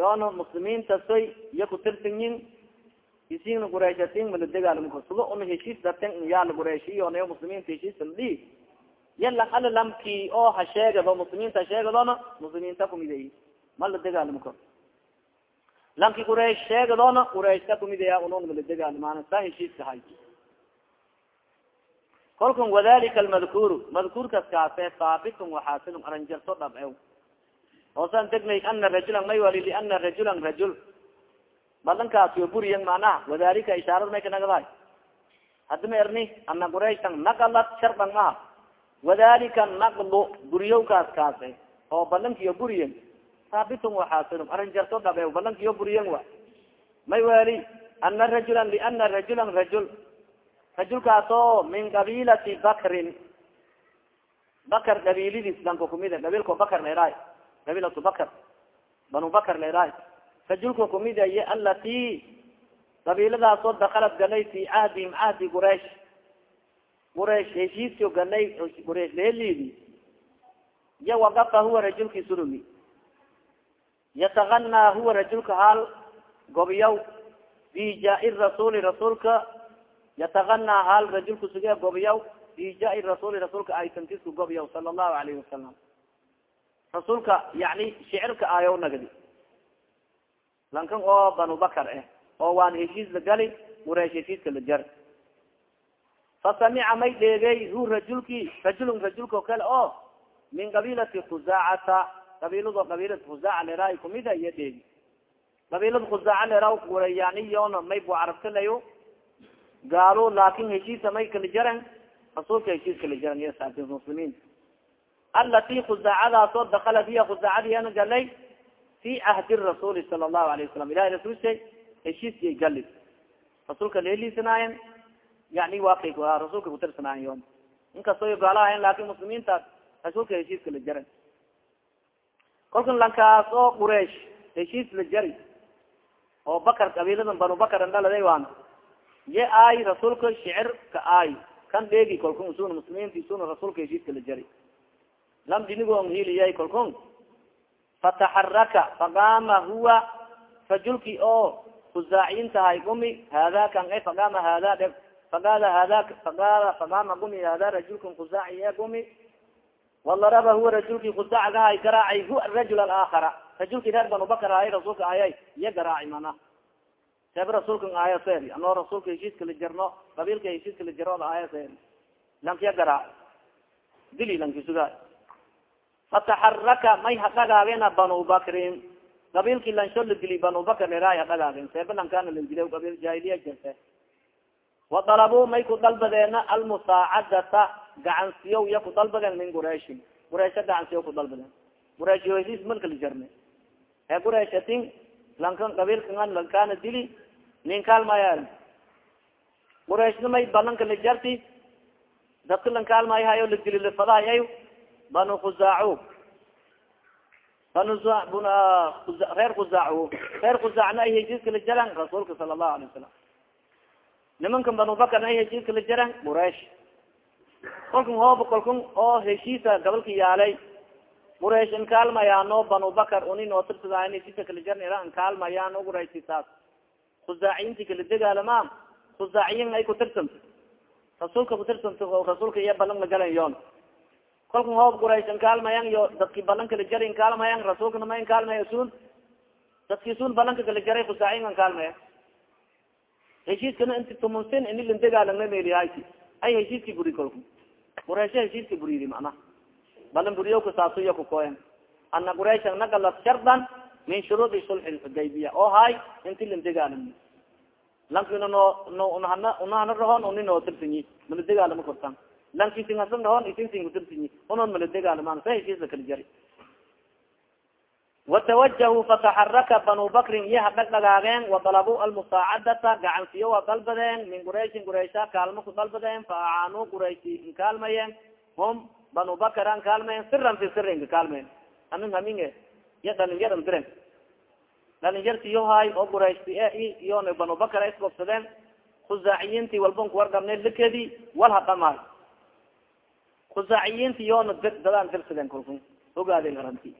yoona muslimiinta soy iyo kutirsanyin isina qurayshatin maladegaalmako suga una heshiis darten yaalla qurayshiyonayo muslimiinta heshiis ladhi ya lang ali lamki oo ha sheegado muslimiinta sheegadona muslimiinta kumidey ma la degaalmako lanki quraysh sheegadoona qurayshka kumidaya unon maladegaalmaan saa heshiiska hay kolkan wadalika almadkuuru madkuurkas kaase saabitun waxaasilun aranjarto dhabcew hoosan degnay ana rajulan may wali liana rajulan rajul. Balankaas yo buriyan macnaha wadalika ishaarad may kanagadahay haddi ma erni ana qurayshan naqalat shardan maha wadalika naqlu buriyowkaas kaase oo balankiyo buriyan haabitun waxaasilum arrin jarto dhabe balankiyo buriyan wa. May weli ana rajula liana rajulan rajul rajulkaas min qabilati bakrin. Bakar qabiiladiis danka kumida qabiilko bakar leeraay qabiilatu bakr banu bakr leeraay rajulka kumida iyo alati qabiiladaasoo dakalad galay fi cahdihim cahdi quraish quraish heshiisyo galay quraish leeliidi iyo waqafa huwa rajulki sulumi yataganaa huwa rajulka haal gobiyaw bijaa rasuuli rasuulka yataganaa haal rajulka suge gobiyaw bijaa rasuuli rasuulka aytantisku gobiyaw sala allahu alayhi wasalam rasuulka yani shicirka aayow nagdi lankan oo banu bakar eh oo waan heshiis la gali quraish heshiiska la jar. Fasamica may dheegay hu rajulki rajulun rajulka kale oo min qabilati khuzaacata qabiilado qabiilad khuzaaca leraa kumida iyo dheegi. Qabiilada khuzaaca lera warayaaniyon may bu carabtalayo gaalo laakin heshiisa may kala jaran rasuulka heshiis kala jaran iyo saabti muslimiin. Alati khuzaacadaasoo dakalat hiya khuzaacadiana galay fi cahdi rasuuli sala allahu alayh wasalam ilahi rasuulsha heshiiskay gali rasuulka leelisanaayen yani waa kay rasuulka kutirsanaayen inkastoo gaalahayn laakin muslimiintaas rasuulka heshiiska la jaran. Kolkan lankaas oo quraish heshiis la jari oo bakar qabiiladan banu bakar andhaladay waan ye aay rasuulka shicir ka aay kan dheegi kolkun isuna muslimiinta isuna rasuulka heshiiska la jari. Lam dinigon hiliyay kolkun? Fataxaraka faqaama huwa rajulki oo khuzaaciyin tahay gumi hada kan e faqaama hada dhe faqaada hada faqaada faqaama gumi hada rajulkan khuzaaci e gumi. Walaraba huwa rajulki khuzaacahay garaacay hu rajul alaakhara rajulki reer banu bakar ahay rasuulka ayay iya garaaci mana seeb rasuulkan aaya seeri anoo rasuulka heshiiska la jarno qabiilka heshiiska la jaro aaya seeri lankiya garaac dili lanki sugaa fataxaraka may hadhagaagena banu bakrin. Qabiilki lansho la dili banu bakr leraay hadhagaagen seeba lankana la dila qabiil jahiliya jirte wadalabuu may ku dalbadeena almusaacadata gacansiyo iya ku dalbadeen min quraishin quraisha gacansiyo ku dalbadeen quraish hesiis malka la jarne ee quraishatin lankan qabiilkan lankana dili nin kaalmaya quraishna may balanka la jarti. Dadka lan kaalmayahayo la dili lafadahay banu khuzaaco banu reer khuzaaco reer khuzaacna ay heshiiska la jaran rasuulka sala allahu alay wasalam nimankan banu bakarna ay heshiiska la jaran quraish kolkan hooba kolkan oo heshiisa gabalka yaalay. Quraish in kaalmayaano banu bakar uni noo tirsadaa heshiisa kala jarnira in kaalmayaano quraishi taas khuzaaciyinti kala degaalama khuzaaciyin ay kutirsanto rasuulka kutirsanto oo rasuulka iya balan la galan yoon. Kolkan hoob quraish in kaalmayan iyo dadki balanka la jari in kaalmayan rasuulka nama in kaalmaya sun dadki sun balanka kala jaray khuzaaciyin an kaalmaya. Heshiiskana inti tumunsin ini landegaalana melihayti ay heshiiski buri kolku quraisha heshiiska buridi macnaha balan buriyoka saaso iya kukoyan ana quraisha nagalat shardan min shuruudi sulxi lxudaybiya oo hay inti landegaalami lankina no no unahana unahana rahon uni noo tirsinyi maladegaalama kortan lanki singasan rahon isin sin kutirsinyi unon maladegaalmaan sa heshiis la kala jari watawajahu fataxaraka banu bakrin iyo hadhagdhagaageen wadalabuu almusaacadata gacansiyo waa dalbadeen min quraishin quraisha kaalmo ku dalbadeen fa acaanuu quraishi in kaalmayeen hum banu bakar an kaalmayen siran fi sirin ka kaalmayen amin iyo dhalinyaran diren dhalinyartiyohay oo quraishi e iyona banu bakar isgobsadeen khuzaaciyiinti walban kuwargabne likedi wal hadhamaay khuzaaciyiinti iyona dadaan dirsadeen kulku ogaadeen aranti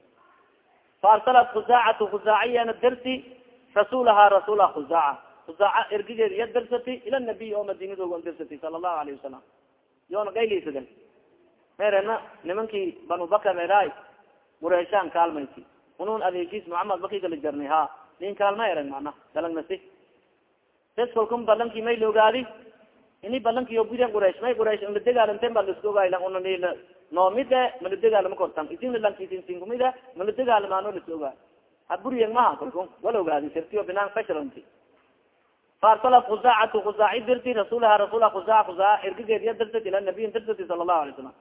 faarsalat khuzaacatu khuzaaciyana dirti rasuulahaa rasuula khuzaaca khuzaaca ergigeed iya dirsati ila nabiy oo madinadoogan dirsati sala allahu alayhi wasalam yoona gaylaysaden merena nimankii banu bakar eraay qureyshaan kaalmayti unun adeegiis muxamed baki kala jarnay ha. Nin kaalma eran mana dalagnasi tes kalkun balankii may loogaadi. Ini balankiyo guden quraish may quraish la degaalanten ba laska ogaay una noomide mala degaalama kortan isina lankisinsinkumide mala degaalamaano laska ogaay haburiyen maha kalkun wala ogaadi sirtiyo binaan fashalanti faarsalat khuzaacatu khuzaaci dirti rasuulaha rasuula khuzaa khuzaa ergigeediya dirsat ila nabiyin dirsati sala allahu alay salam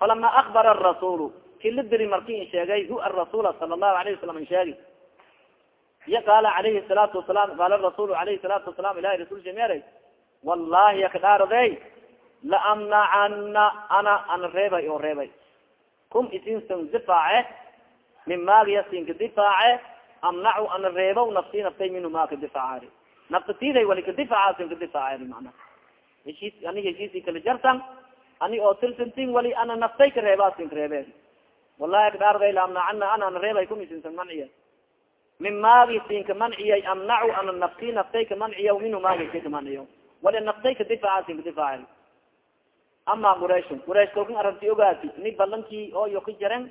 falama akbara rasulu kila diri marki in sheegay hu arasuula sala allahu alayhi wasalam in sheegi iya qaala calayhi salaatu wasalaam qaala rasuul alayhi salaatu wasalam ilahi rasul shemeeray wallahi yakadhaarade laamnacana ana ana reebay oo reebay. Kum isinsan difaace min maagiya sinka difaace amnacu ana reeba nafsi naftay minhu ma kadifaacaari naftatiday wali kadifaaca sin kadifaacaari mana heshiis ani heshiisi kala jartan ani oo tilsantin wali ana naftay ka reebaa sin ka reebe wallahi kadhaarday laamnacana ana ana reebay kum isinsan manciya. Min maagi sinka manciyay amnacu ana nafsi naftay ka manciya minhu maagi si ka manciyo. Wali naftay kadifaaca sin kadifaacaari ama quraysh quraysh kalkan aranti ogaati ni balankii oo yo ka jaren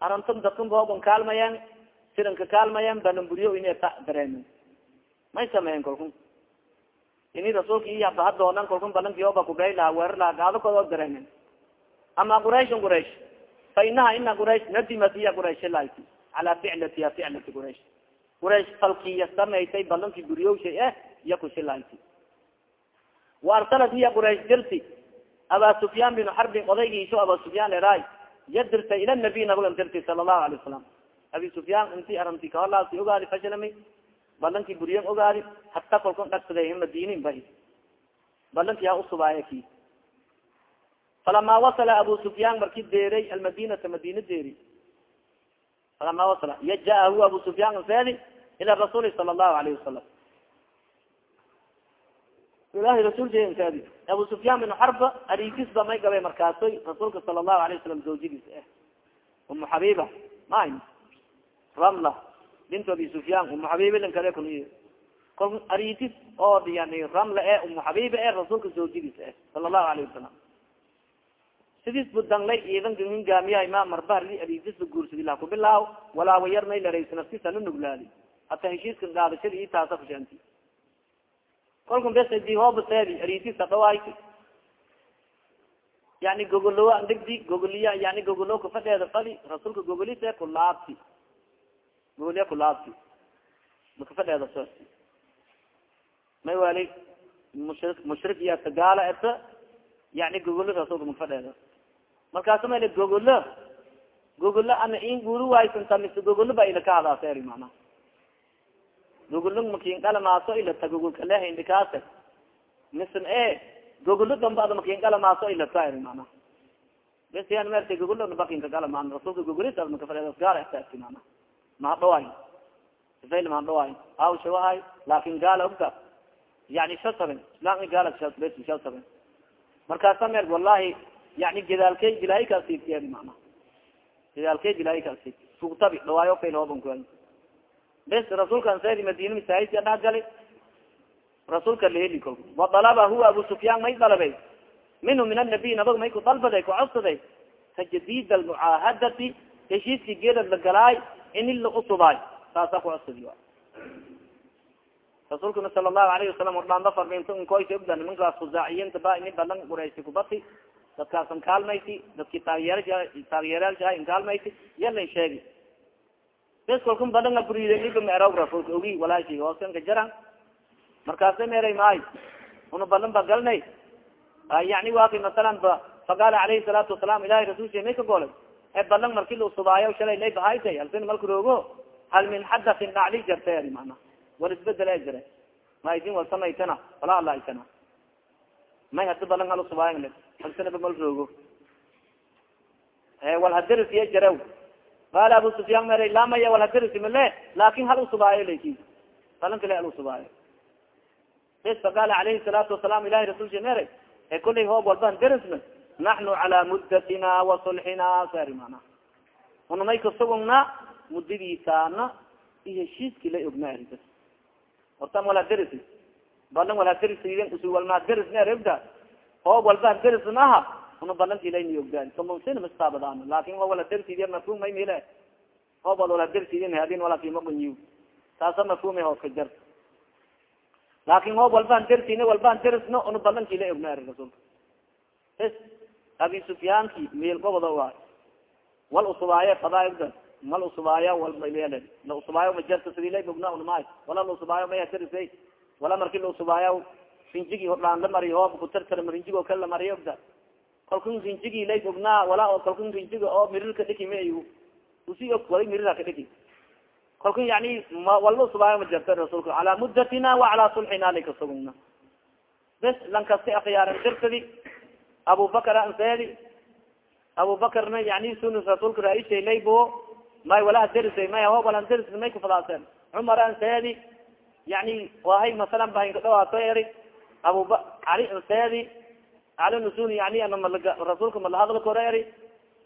arantum dadkan boogon kaalmayan siranka kaalmayan banamburiyo ina ta dareemen may sameeyen kalkun ini rasuulka iyo bahadoonan kalkun balankii oba kubey laha weerar laha gaadakooda dareemen ama qurayshn quraysh fa inaha ina quraysh nadimat iya quraysh layti cala ficlatiya ficlati quraysh quraysh falkiya samaysay balankii buriyowshay eh iya kushilayti wa arsalat iya quraysh dirti aba sufyaan bin xarbin odaygiiso aba sufyaan eraay ya dirtay ila nabiy nabigan dirtay sala allahu alay wasalam abi sufyaan inti aranti kaholaasi ogaadi fashilami balankii buriyan ogaadi hata kolkon dhagsaday madinin bahi balanki ha usubaaya ki falama wasala abu sufyaan marki deeray almadinata madina deeri falama wasala ya jaa huwa abu sufyaan seedi ila rasuuli sala allahu alayhi wasalam ilahi rasulkadi abu sufyaan bin xarba arigis ba may gabay markaasoy rasuulka sala allahu alayه wasalam zawjadiis ah umu xabiba may ramla bint abi sufyaan umu xabiba lan kale kun kol arigis oo yani ramla e umu xabiba e rasuulka zawjadiis ah sala allahu alayه wasalam sidis bu danglay iidan gaamiyahay ma marbahri arigis ba guursadi la kubilaaw walaawa yarnay laraysa naftiisa na nuglaadi hata heshiiska gaadashada i taasa kusheanti kolka bes di hoobaseedi aritisa dhawaayt yani gogolowa degdi gogoliya yani gogolo kafadheeda fadi rasuulka gogolise kulaabti gogoliya kulaabti makafadheeda so may wali mushri mushrik iya tagaala eta yani gogolo rasuulka makafadheeda markaasa mayla gogolo gogolo ana in guri waysanta mise gogolo ba ila ka hadaaseri mana gogolo makin qalamaaso ilata gogolkaleha indikaase misan e gogolo damba ada makin qalamaaso ilata mana bes yan merte gogolo bakinka qalamaan rasulka gogolisa makafadheedasgaarti mana mahadhawaay sifayl mahadhawaay aw shawahay laakin gaala ogta yani shasaben islami gaala bes shasaben markaasa mer wallahi yani gedaalkay bilaayi kaasiibtiya mana. Gedaalkay bilaayi kaasiib sugtabi dhawaayo kayl hooban ku bes rasuulkan sedi madina masaahidka dhaa gali rasuulka laheli kol wadalaba huwa abu sufyaan may dalabay minhu min anabiy nabag may ku dalbaday kucodsaday tajdid almucaahadati heshiiski geedad la galaay ini la usubaay. Saasa kucodsadi rasuulkana sala allahu alayhi wasalam ordhaamba farbinto inkoysa ogda nimankaas khuzaaciyiinta ba ini balan quraysi kubati dadkaasan kaalmayti dadki taageer taageeraalshaha in kaalmayti yalan sheegi. Bes kalkun badanga buriidba meeraw rasulka ogi walaashi hoosanka jaran markaasa meeray maayo una balan ba galnay yani waki masalan ba faqaala alayhi salaatu wasalaam ilahi rasulsha may ka golay e balan marki la usubaayo shalay lay bahaytay halsin malka roogo hal min xadatin dhacli jartay mana wal isbeddel e jire ma idin wal samaytana wala alaitana may hadi balan hal halsinaba mal roogo. Wal hadiris iya jarew qala abu sufyaan mer lamaya walhadirismale laakin hal usubaayo laki balanka le hal usubaayo. Bes faqala alayhi salaatu wasalaam ilahi rasulsha mere e kulay hoob walban derisna naxnu cala muddatina wa sulxina sari mana una may kasugugna mudadiisaana iyo heshiiski la ogna eri bas hortan wala derisi balan wala deris usu walma deris mer hoob walba deris maaha una balanki layni ogdaan kamusin mastaabadaan laakin wa wala dersidiya mafhum may mile. Hoob wal wala dersidin hadin wala kima gunyiw taasa mafhumay hoos ka jar laakin hoob walbaan dersine walbaan derisno una balanki la ogna eri rasulka bes abi sufyaanki meel goboda waay wal usubaaye fadaa ogda mal usubaayo walmale la usubaayo majarta sidii lay ogna una maayo wala la usubaayo maya derisay wala marki la usubaayo rinjigi hodhaan la mariyo hoob kutartar rinjigo kale la mariyo ogda kalkun rinjigi lay ognaa walaa oo kalkun rinjiga oo mirirka dhiki ma usi og wala mirira ka dhiki kalkun yani walba subaayo ma jarta rasuulka calaa muddatina wa calaa sulxina lay kasugna bes lankasti akhiyaaran dirtadi abubakar anseedi abubakarna yani sun rasuulka raaishay laybo may wala derisay may hobalan deris may kufadaaseen cumar anseedi yani wahay masalan bahinka abuba cali anseedi cali nusun yani malahadla kore eri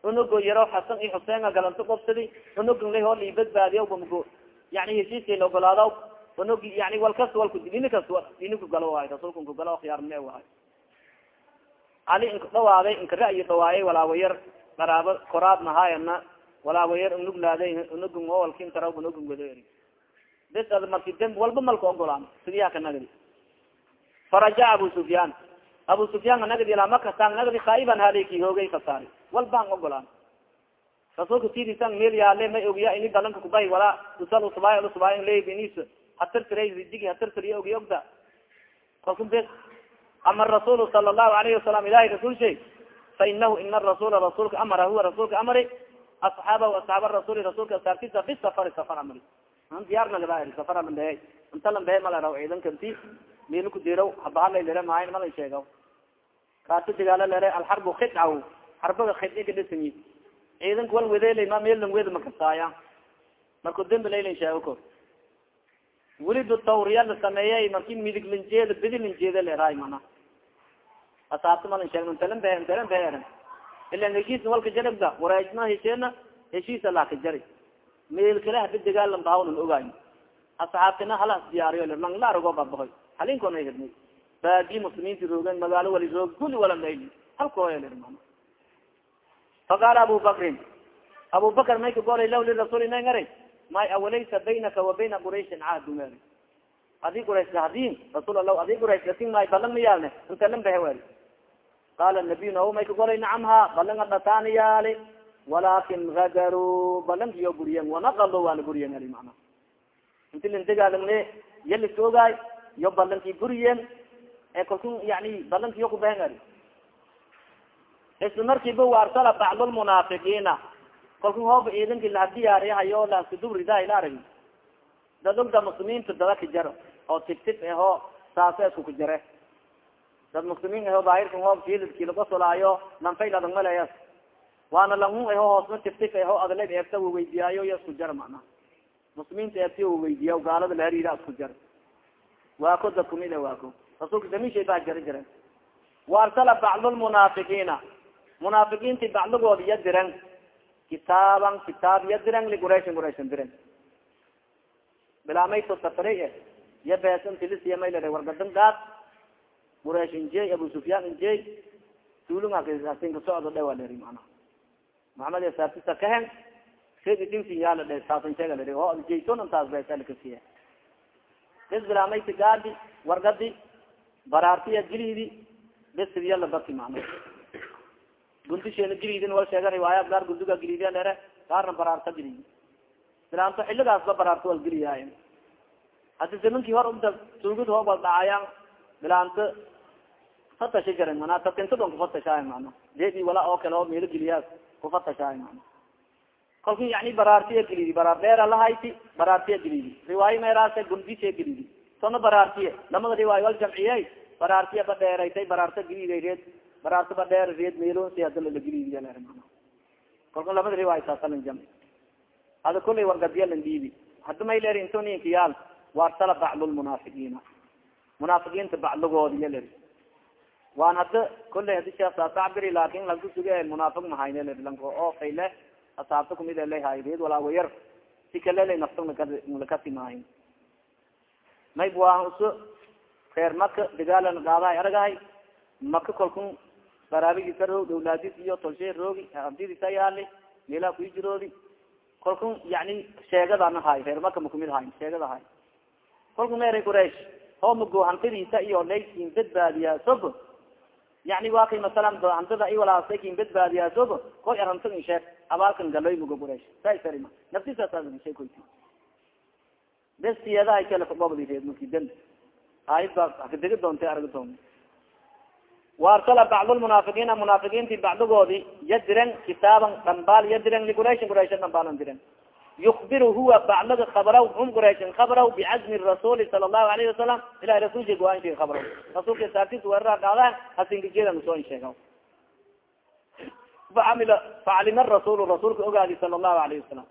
unugo yaro xasan iyo xuseenga galanto qobsadi unugan lay hoo liibadbaadiya bamgo yani heshiiskay la ogolaado unug yani walkas walku dini kas dini kugalo waay rasuulka nkugalo khiyaarme waay. Cali inka dhawaaday inka ra'yi dhawaayay walaawayar qaraabo koraad nahaayana walaawayar unuglaaday unugun oo walkin tara unugun wado eri ad marki dem walba malka ogolaan sidiyaa ka farajaca abu sufyaan abu sufyaan nagdi ilaa makasaan nagdi khaa'iban haleki hoogay kasaari walbaan ogolaan rasuulka tidisan meel yaale may ogya ini balanka kubay walaa usal usbaay usbaay leib inis hatirtiray rijigi hatirtiriy ogi ogda. Kalku ama rasuul sala allahu alayhi wasalam ilahi rasuul shay fa inahu ina rasula rasuulka amara huwa rasuulka amari asxaabahu asxaaba rasuli rasuulka asaartisa fi safari safar amri. Diyaarna laba safar lambehe inta lambehe malaraw ciidanka kudiraw habahalay lere maayn malay sheegaw. Kaasi digaala lere alxarbu khidcaw xarbaga khidci kadhisany ciidanka wal wedelay ma meel lang wed makasaaya marku dembi laylan sheego ko. Welidu tawriya la sameeyey marki midig linjeeda bidi linjeeda leeraay mana. Asaabta malan sheeg ntalan be ntalan be eran ilan walka jaragda wareejna hesheena heshiisa laka jari. Meel kale hadi dagaalan bahawnan ogaayo asxaabtina halas diyaariyo lang la argo babahoy halinkona hirnay baadi muslimiinta roogan magaalo wali roog kuli wala mayli mana faqaala abu bakrin abu bakr may ka golay lirasuuli na ngara may awalaysa baynaka wa bayna qurayshin cahdun eri adi quraysh hadin rasuul allah adi quraysh laakiin may balan ma yaalne inta lan behe weri qaala nabiy nahu may ka nacam ha balan adhataana yaali walakin gadaru balankiyo guriyen wanaqalo waana guriyen eri mana inti lindegaalagne yaliska ogaay yo balanki guriyen ee kalku yani balankiyo kubehen eri isla markiiba waarsala bacd lmunaafiqiina kalku hooba ciidanki lahadiyaarihayo laskudurida ila arag dad ogda muslimiinta dada ka jaro oo tigtig aho saasa isku ka jare. Dad muslimiin aho daahirka hoob kilidki lagasolaayo lanfay ladangmalayas waana langu aho hoosna tigtig aho adaleb eegta waweydiiyaayo ya isku jar mana muslimiinta eegti waweydiiya gaalada laharira isku jar waako dad kumida waako rasuulka samishay baa jara jare waarsala bacd lmunaafiqiina munaafiqiinti bacdigood iya diran kitaaban kitaab iya diran liqurayshin qurayshin diran bilamayto safray e iya beesantilisiya may laa wargadan gaad. Quraysh injey abu sufyaan injey tuulungasin kasocdo dhe waa leri mana maxamed saartisa kahen sedidinsin yaalla dhe saasan sheega leri o jeyton intaas beesalakasiya bis bilamayta gaadi wargadi baraartiya jilidi bis sidiya labaki mana gundisheena gilidin wal sheega riwaayaat gaar gunduga gilidiya lere gaarna baraarta gilidi bilaanto xiligaasba baraarta wal geliyaay hadi zamankii hor umta tuugad hoo wal dhacayaan bilaanto fatasha jaran mana tatinta don kufatashaay mana deedi wala oo kale oo meelo geliyaas kufatashaay mana kalku yani baraartiya gelidi baraar dheera lahayti baraartiya gelidi riwaayo meeraase gundishe gelidi sona baraartiye lamada riwaayo wal baraartiya ba dheeraytay baraarta geliday reed. Baraarta ba dheer reed meelo si hadala la gelidi kalku lamada riwaayo saasalan jamci. Hada kulay wargadiya lan dhiibi hada may leri intoninkayaal waarsala bacdu lmunaafiqiina munaafiqiinta bacdigoodi ya leri waan hada kulay hadi sheeksaasacbiri laakin lanku suge munaafiq mahayne leri lanko oo fayle asaabta kumid ele hayreed walaawayar si kalele nafta lakati maahin may buahan uso reer maka dagaalan gaadahay aragahay maka kalkun baraabigiisa roog dawlaadis iyo tolshe roogi abdidisa yaali meelaa kui jiroodi kalkun yani sheegadana hay reer maka makumid hayn sheegada hay kalku meeray quraish oo mago hantadiisa iyo laykin badbaadiyaa sogo yani waa masalan hantada i walaasay kin badbaadiyaa sogo koy aranta in sheeg abaalkan galoy mago quraish saisarima naftisaasashay koyti bes siyadahay kale kagobdi reed maki dan ayba hakadegi doonta arga doon. Waarsala bacd lmunaafiqiina munaafiqiinti bacdigoodi ya diren kitaaban dhambaal ya diren liqurayshin quraysha dhambaalan diren yukbiru huwa baclaga kabraw hum qurayshin kabraw bicazmi rasuli sala allahu alayhi wasalam ilahi rasulka goaansheeg kabraw rasulka saartis weerara dhacda hasinkajeedan soo sheega faamila facalima rasulu rasulka ogaadi sala allahu alayhi wasalam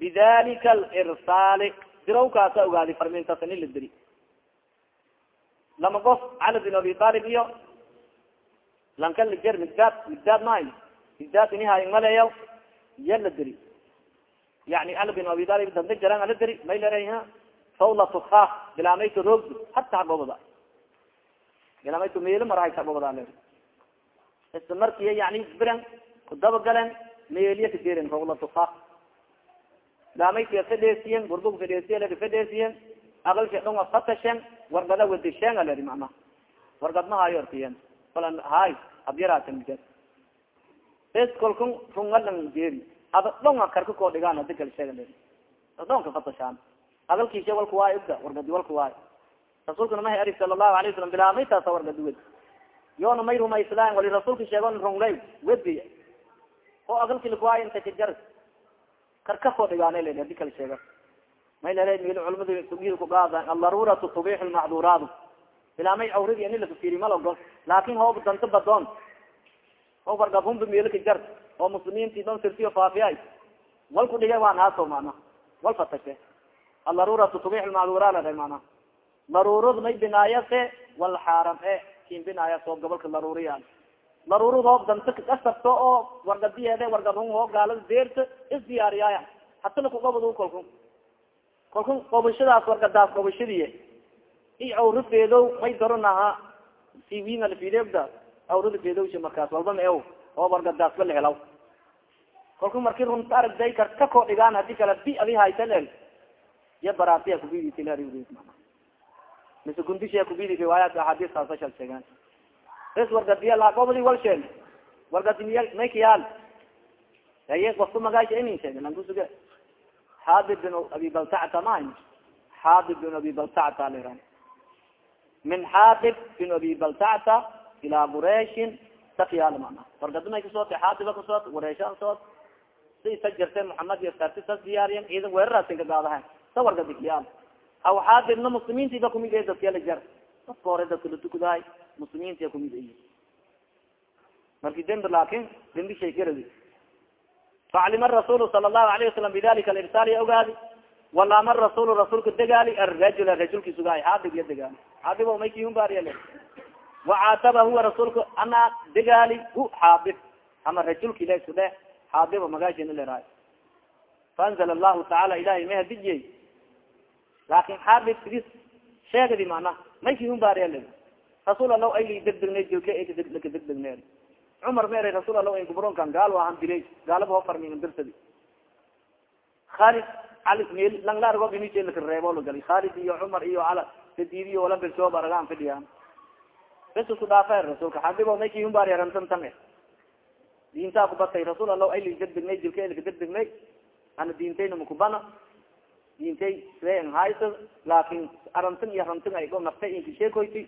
bidalika alirsaali dirawkaasa ogaadi farmintasani la diri lama qof cali bin abi talib iyo lanka lajer migdaad migdaad mahay migdaad inihay maleya ya la diri yani cali bin abi talib danda jaran ala diri may lera fawlatu ha bilaamayto roogdu hata habobada bilaamayto meelo marahay habobada le isla markiya yani biran kudaba galen meeliya kadeeren fawlatu ha bilaamaytiya fedheesiyen gurbug fedheesiye ledi fedheesiyen akalsha dhonga fatashen wargada wadishenga ledi mana wargad ma hayo ortiyen falan hay abyaraatan bes kolkun rungalan jeeri ada dhonga karka koo dhigaan hadi kal sheega ledi dhonka fatashaan. Agalkiisha walka waayo ugda wargadi walka waayo rasuulkana mahay ari sala allahu alay wasalam bilaamay wargadi wed yoona may rumayslaan wali rasuulka sheegon runglay wedi oo agalki lakuwaayo inta kajar karka koo dhigaana ledi hadi kala sheega may lale mil culamadu sugiil kugaada aldaruratu tubixu lmacduraat bilaamay awridi ini lakafiri malogol laakin hoob danto badoon. Oo wargabhunba meelka jar oo muslimiinti don sirtiyo faafiyay. Wal ku dhigay waan haaso mana wal fatashe. Aldaruratu tubix lmacduraat lada mana daruurad may binaayase wal xaaram e kin binaayas oo gobolka daruriya daruurad hoob danto kasabto oo wargadiyeede wargabhun hoo deerta isdiyaariyaaya hata lakugobad kolku kolku qobashadaas wargadaas qobashadiye i may daronaha siwinal fidegda awrada feedowsha markaas walba ma ew oo wargadaasba la helaw kolku marki runta aragday karka koo dhigaan haddii kale bi adi haysan el ya baraatiya kubiditl mise gundisha kubidi riwaayat axaadiis kaasa shal sheegaan bes wargadiya laa gobodi wal sheen wargadiya maykayaal aye wafku magaasha inin sheegen an kusuge xaadib bin abi baltacta ma xaadib bin abi baltacta liran min xaadib bin abi baltacta ilaa qureyshin sakiyaal mana. Wargadi may kasoota xaadiba kasoot qureyshaan soot si isa jirte muxamed iyo sarti sas diyaariyan ciidan weeraraasin ka gaadahan sa wargadi kiyaal aw xaadirna muslimiintiba kumid e dadkala jar dadka hore dadka latukudahay muslimiintia kumid ay marki dembi laakin dembi shay garadi faclima rasulu sala allahu alayhi wasalam bidalika alirsaal ya ogaadi walama rasulu rasuulka degaali arajula rajulki sugaay xaadib ya degaali xaadib o maykihumbaariyale wacaataba huwa rasuulka ana degaali hu xaadib ama rajulki la isku dhe xaadibo magaashina leraay faanzala allahu tacaala ilahay may hadijiyey laakin sidis sheegadi mana maykihumbaariyale rasuul alaw ayli degdegnay dilka laka degdegne cumar ma eray rasuul alaw kubronkan gaal waahan dilay gaalaba hoo farmin dirsadi khalid cali meel langla argo bimije laka reebo lagali khalid iyo cumar iyo ala sadiidiyo wala bilsoob aragaan fidhiyaan bes isku dhaafa rasuulka xadibo maykihumbaariya ramsantan e diintaa kubatay rasuul alaw ayli degdegnay laka degdegnay ana diintayna makubana seen haysa laakin arantin iyo rantin ay go naftay inka sheekoyti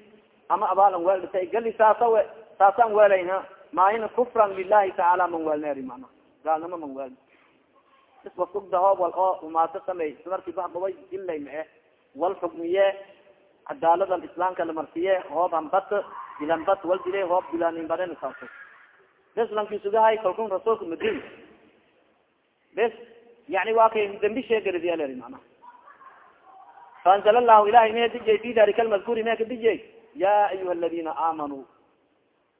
ama abaalan weeldhata gali saasa we saasaan weelayna maayna kufran lilahi tacaala man weelneeri mana gaalnimo man weel is wasugda hoob wal oo umaato samey marki badhaway dilay ma eh wal xugmiye cadaaladan islaamka lamarsiye hoob hambat dilanbat wal dile hoob dilaaninbaden saaso bes lanki sugahay kalkun rasuulka madin bes yani waa kay dambi sheegaradiyaleri mana faanzala lahu ilahay me dijay fi dalika almadkuri me ka dijay ya ayuha aladina aamanuu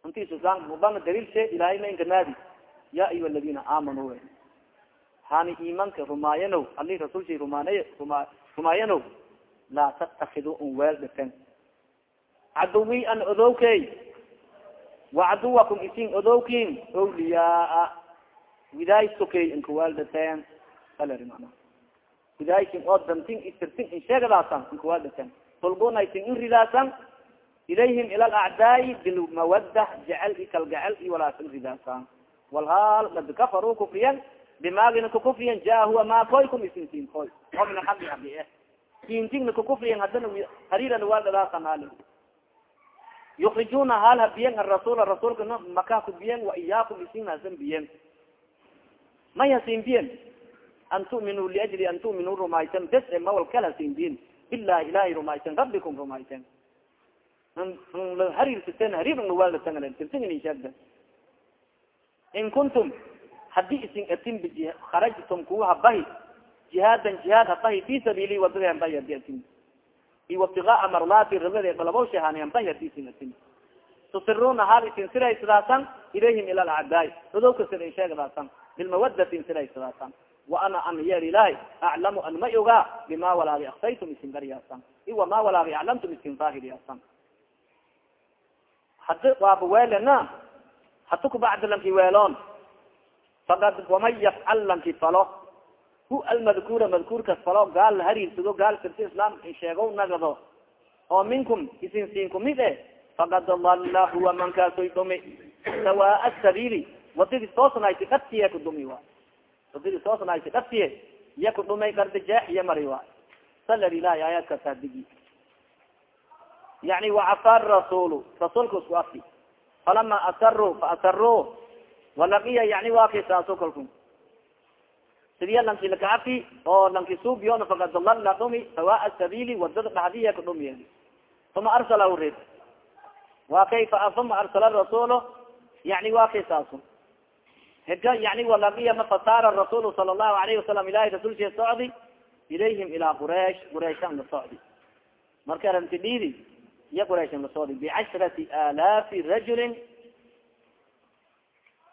intis islaamkabana daliil she ilahay ma inka naadi ya ayuha aladina aamanuu hani imanka rumaayanow ali rasul shay rumaanay ruma rumaayanow laa tattakidu un weel dhiten caduwi an odowkey wacaduwakum isin odowkin awliyaa widaay sokey inka weel dhiten aleri mana. Widaaykin oo dantin isirtin in sheegadaasan dhiten tulbunaysin in ridaasan ilayhim ila alacdaai bilmawada jecel i kalgacel i walaasin ridaasan walhaal kad kafaruu kufriyan bimaagina kakufriyan jaa huwa ma koykum isintin koy. Oo min alxaqi xaqi eh. Tintingna kakufriyan hadana hariirana waa dhadaasan ali yukrijuna hal habiyen arasuula rasuulka maka kubiyen wa iyaakum isin hasan biyen may an tu'minuu liajli an tu'minuu rumayten bes mawal kal hasin biyen bilahi ilahay rumayten rabbikum rumayten hariirsiten hariirnawaaldatangatintinginisheegda in kuntum haddii isin atin bi kharajtum kuwa habahi jihaadan jihaad habahi fi sabili waddada hanbahi hadi atin i wabtigaa marlaati rabade balabawshahani hanbahi hadi isin atin tusiruna hal isin siraysadaasan ilayhim ila alacdaai rodowka sir sheegdaasan bilmawadati siraysadaasan wa ana an yer ilahi aclamu an ma ogaa bima walaagi aktaytum isin iwa ma walaagi aclamtum daahiriyaasan hadi waaba weelena hadi kubacdi weeloon fakad waman yafcal lanki falo hu almadkuura madkuurkas falo gaal hariirsado gaal sirti islaam sheego nagado oo minkum isin siin kumid e fakad dalla huwa mankaasoy dhumi sawaa sabiili wadadii toosnayti dhaftiye kudhumi wa toosnayti dhaftiye iya kudhumay garda jeex iyo mari wa salar ilahi aayaadkaas hadigi yani wacafa rasulu rasuulka isku afi falama asaru faasaruu walaqiya yani waa kay saaso kalku sidiya lanki lakacafi oo lanki suubiyon fakad dalala dhumi sawaa sabili waddada dhaxdiya kadhumiye uma arsala red wa kay uma arsala rasuul yani wa kay saaso hega yani walaqiya ma fasaara rasulu sala allahu alayhi wasalam ilahi rasulshe socdi? Ilayhim ilaa quraish quraishan la socdi. Marka aranti dhiidi iya quraishan la socdi. Bicashrati alaafi rajulin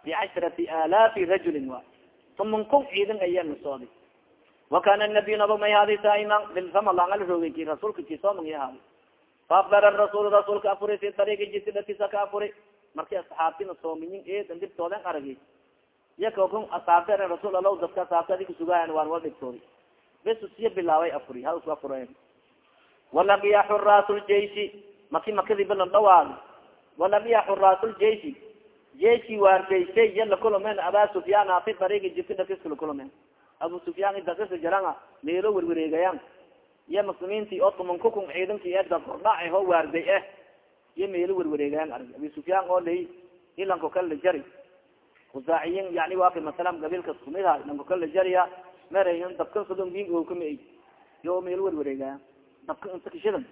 bicashrati alaafi rajulin wa. Tuman kun ciidan ayaa la socdi. Wakana nabiy naba may hadi saaiman bilsamalangal roogeyki rasuulka kisooman ya hadi. Faakbara rasul rasuulka afuri fi ariiqi jisidatisa ka afuri. Marki asxaabtina soomiyin eedan dhibtooden aragi yakakun asaabte rasul alo dadka asaabte adi kasugaayan waan wal dhibtoodi bes siya bilaaway afuri hal isku afure walaqiya xuraasuljeisi maki makadi balan dhawaad walaqiya xuraasuljeisi jeshi waardaysay iya lakulumen aba sufyaan afi ariigi jibki dakis lakulumen abu sufyaan idakisa jaranga meelo werwareegayan iyo muslimiinti oo tumankukun ciidanki e dakordhac ho waarday eh? Iyo meelo werwareegayan arg abi sufyaan oo lay ilanko kala jari khusaaciyin yani waa kay masalan gabiilkas kumid ha ilanko kala jariya merayn dabkan sadon bin o kama yo meelo werwareegayan dabka inta kishadan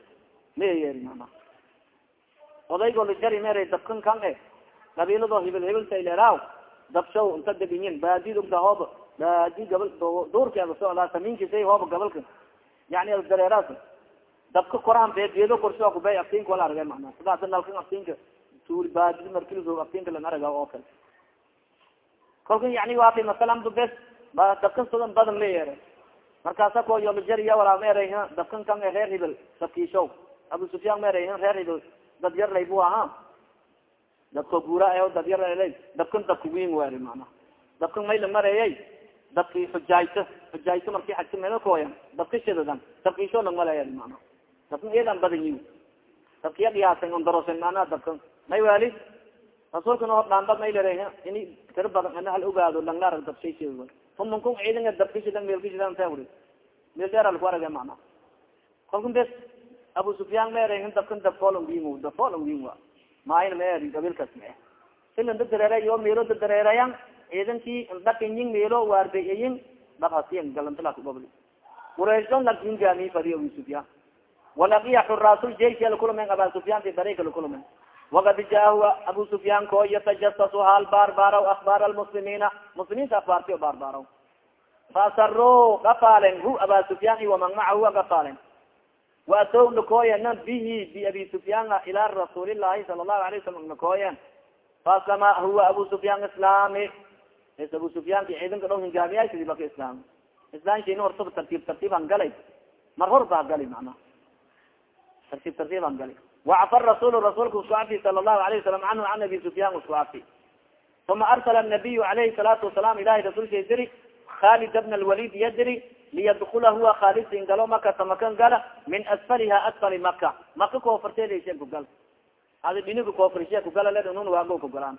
meyeeri mana odaygo la jari meray dabkan kan e qabiilado hibil hibiltaleeraw dabshaw inta deginyin baadid ogda hooba baadi gabal duurkeeda socdaa saminkisa hooba gabalka yani dareeraas dabka korahan beegeedo korsho kubey aftinka wala arga mana sidaas nalkan aftinka tuuri baadi markiliso aftinka lan araga oo kale kolka yani waa kay masalan bes dabkan sodan badan leyeera markaasa ko yolajariya walaa meeray dabkan kan reer hibil dabkiishow abu sufyaan meeray reer hibil dad yar laybu aha dadko guura o dad yar dabkan dabka win waari mana dabkan mayla mareeyay dabki xujaayto xujaayto marki xagta meel kooyan dabka shidadan dabkiisho lang malaya mana dabkan iyadan badan yi dabkiya dhiyaasan ondarosen mana dabkan. May waali rasuulkana hor dhaamba maylare ini tira badan ana hal ogaado langlarag dabshay shi umankun ciidan dabkishidan meelkishidan ta uri meel dheer alku arage mana kalkun bes abu sufyaan meere dabkan dabkoolon win dabkoolon win wa maayn ma gabilkas ma silan da dareera yo meelo da dareerayan ciidankii dhakinyin meelo waardayayin dhakasiyan galantalakubabli qurayshon laakiin gaami fadiyo abi sufyaan. Walaqiya xuraasul jeish lakulumen aba sufyaan fi dariika lakulumen wakad jaahu abu sufyaan ko yatajasasu hal baarbaaraw akbaar almuslimiina muslimiinta akbaarti o baarbaaraw faasaro gafaalen hu aba sufyaan waman macahu agafaalen waatow nakooyena bihi biabi sufyaana ila rasuulillahi sala allahu alayh wasalam nakooyen faaslama huwa abu sufyaan islaami is abu sufyaanki ciidanka dhow hingaamiya sidi baka islaam islaamshin hortaba tartiib tartiiban galay mar hor baa gali macnaha tartiib tartiiban gali wacafa rasul rasuulka isku cafi sala allahu alayh wasalam canhu can abi sufyaan isku cafi uma arsala nabiyu alayhi salaatu wasalaam ilahi rasulsha diri khalid bna lwalid yadiri liyadkula huwa khaalidin galo makata makan gala min asfaliha asfali maka maka koofarteedashe ku gal adi dhiniga koofrishe ku gala lednun waago ku galaan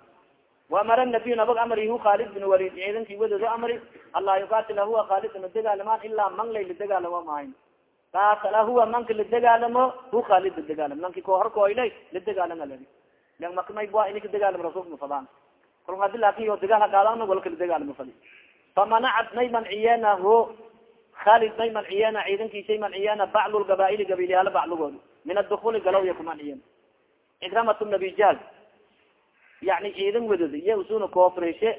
waamara nabiy nabag amri hu khaalid bin walid ciidankii wadoodo amri allah yuqatila huwa khaalid na ilaa man lay la dagaalama qaatala huwa manka ladegaalamo hu khalid ladegaalam manki ko horkoyle ladegaalama ladi lan maka may bua ini kadegaalamo rasulka mafadaan kalka hadi laakin yo degaal hagaadana walka ladegaalamo fadi famanacat may manciyeena ho may manciyeena ciidankiisay manciyeena baclu lgabaa'ili gabiilyaalo baclugood min adukuli galaw ya kumanciyen cikramat nabi jahl yani ciidan wedod iyo usuna koofreshe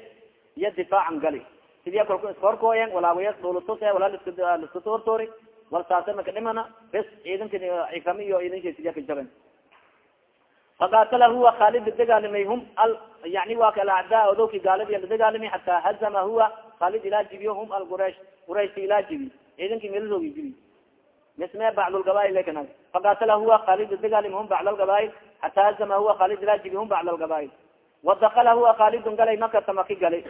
iyo difaacan gali. Sidiya kalku iskahorkooyen walaawaya dhulutuse walaa liska tortori wal saase maka dhimana bes ciidanka cikrami iyo ciidanka sidiya ka jaben faqatala huwa khalid ladegaalimay hum al yani waa kala acdaa odowki gaaladi ladegaalimi hataa hazama huwa khalid ilaa jibiyo hum al quraish quraish ilaa jibi ciidanki meladoogi jibi misme baclulgabail lakana faqatala huwa khalid ladegaalim hum bacl lgabail hataa hazama huwa khalid ilaa jibi hum bacl lgabail wadakala huwa khalidun galay makata maki galay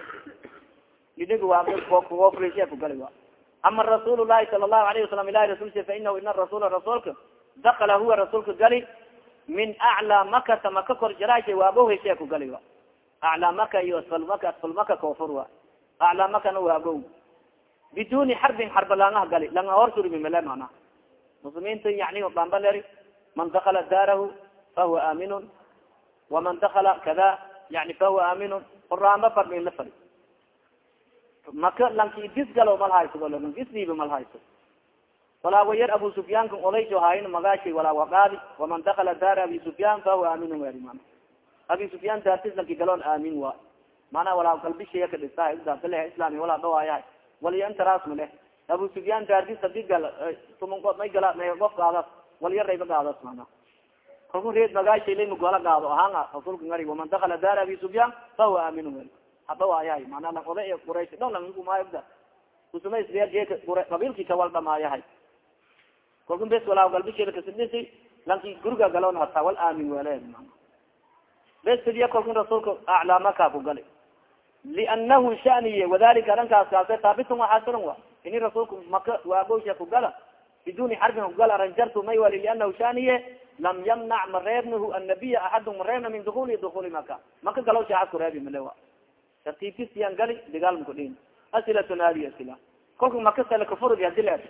idig waofresiya ku galay ama rasuul lahi sala lahu alayhi wasalam ilahi rasulsa fa inahu ina rasula rasuulka dakala huwa rasuulka gali min aclaa makata maka kor jaraasha waabo heshiya ku gali wa aclaa maka iyo asfal maka asfal maka koofur wa aclaa makana waabo biduni xarbin xarbalaangaha gali langa hor surmi male mana muslimiinta yani bambaleri man dakala daarahu fahuwa aaminun waman dakala kada yani fahuwa aaminun qoraamba fardin la fari maka lanki dis galo mal hayso dis dhiiba mal hayso. Walaa wayar abu sufyaanka odayso haayin magaashay walaa waqaadi waman dakala daara abi sufyaan fahuwa aaminun weri mana abi sufyaan daartis lanki galoon aamin wa. Mana walaa kalbishiya ka dhisa daataleha islami walaa dhawaayahay waliya intaraas ma leh abu sufyaan daartis haddii gal tumankood may gala qof gaadas walyarayba gaadas mana. Kalku reed magaashay lay magala gaado ahaan rasulka ngari waman dakala daara abi sufyaan fahuwa aaminun weri hadhawaayahay mana lang oday quraysh dho langumaayoda usumaysgeeka qabiilki kawal dhamaayahay kalku bes walaa galbishirkasidisi lanki guriga galon hataa wal aamin wele bes sidiya kalku rasuulka aclaamaka ku gali lianahu shaniye wadalika arankaas kaase taabitun waxaasiran wa ini rasuulka maka waabosha ku gala biduni xarbin kugala ranjartu may wali lianahu shaniye lam yamnac mareebnahu annabiya axadu mareebna min dukuli dukuli maka. Maka galaw shaacad kureebi malewa tartiibtisiyan gali digaal makudhin asilatun hadi asila. Kolka maka sala kafurudi hadi leer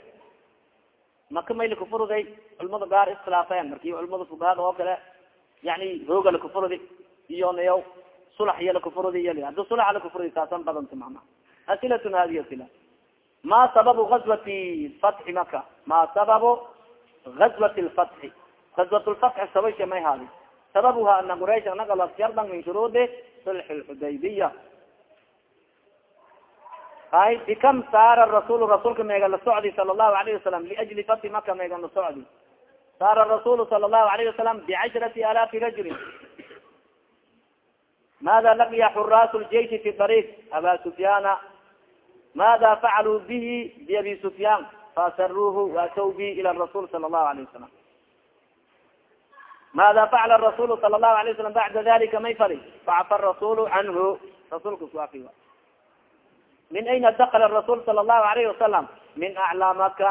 maka may lakafuruday culamada gaar iskhilaafeen marki culamada fugaada oo kale yani hooga lakafurudi iyo nayaw sulax iyo lakafurudi iyo hadi sulaxa lakafurudi taasan badanta mana asilatun hadi asila ma sababu gazwati fatxi maka ma sababu gazwati lfatxi gazwat lfatxi sabasha may haadi sababuha ana quraish naqalat shardan min shuruudi sulx lxudaybiya hay bikam saara rasul rasuulka meega la socdi sala lahu alayhi wasalam liajli fati maka meegan la socdi. Saara rasul sala lahu alayhi wasalam bicashrati alaafi rajulin mada laqiya xuraasu ljeishi fi dariiq aba sufyaana. Mada facaluu bihi biabi sufyaan? Faasaruuhu waatow bihi ila rasul sala lahu alayhi wasalam mada facala rasul sala lahu alayh wasalam bacda dalika may fali facafa rasulu canhu rasulka kuafi min ayna dakala rasul sala allahu alayhi wasalam min aclaa maka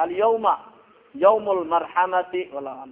alyawma ywm lmarxamati alam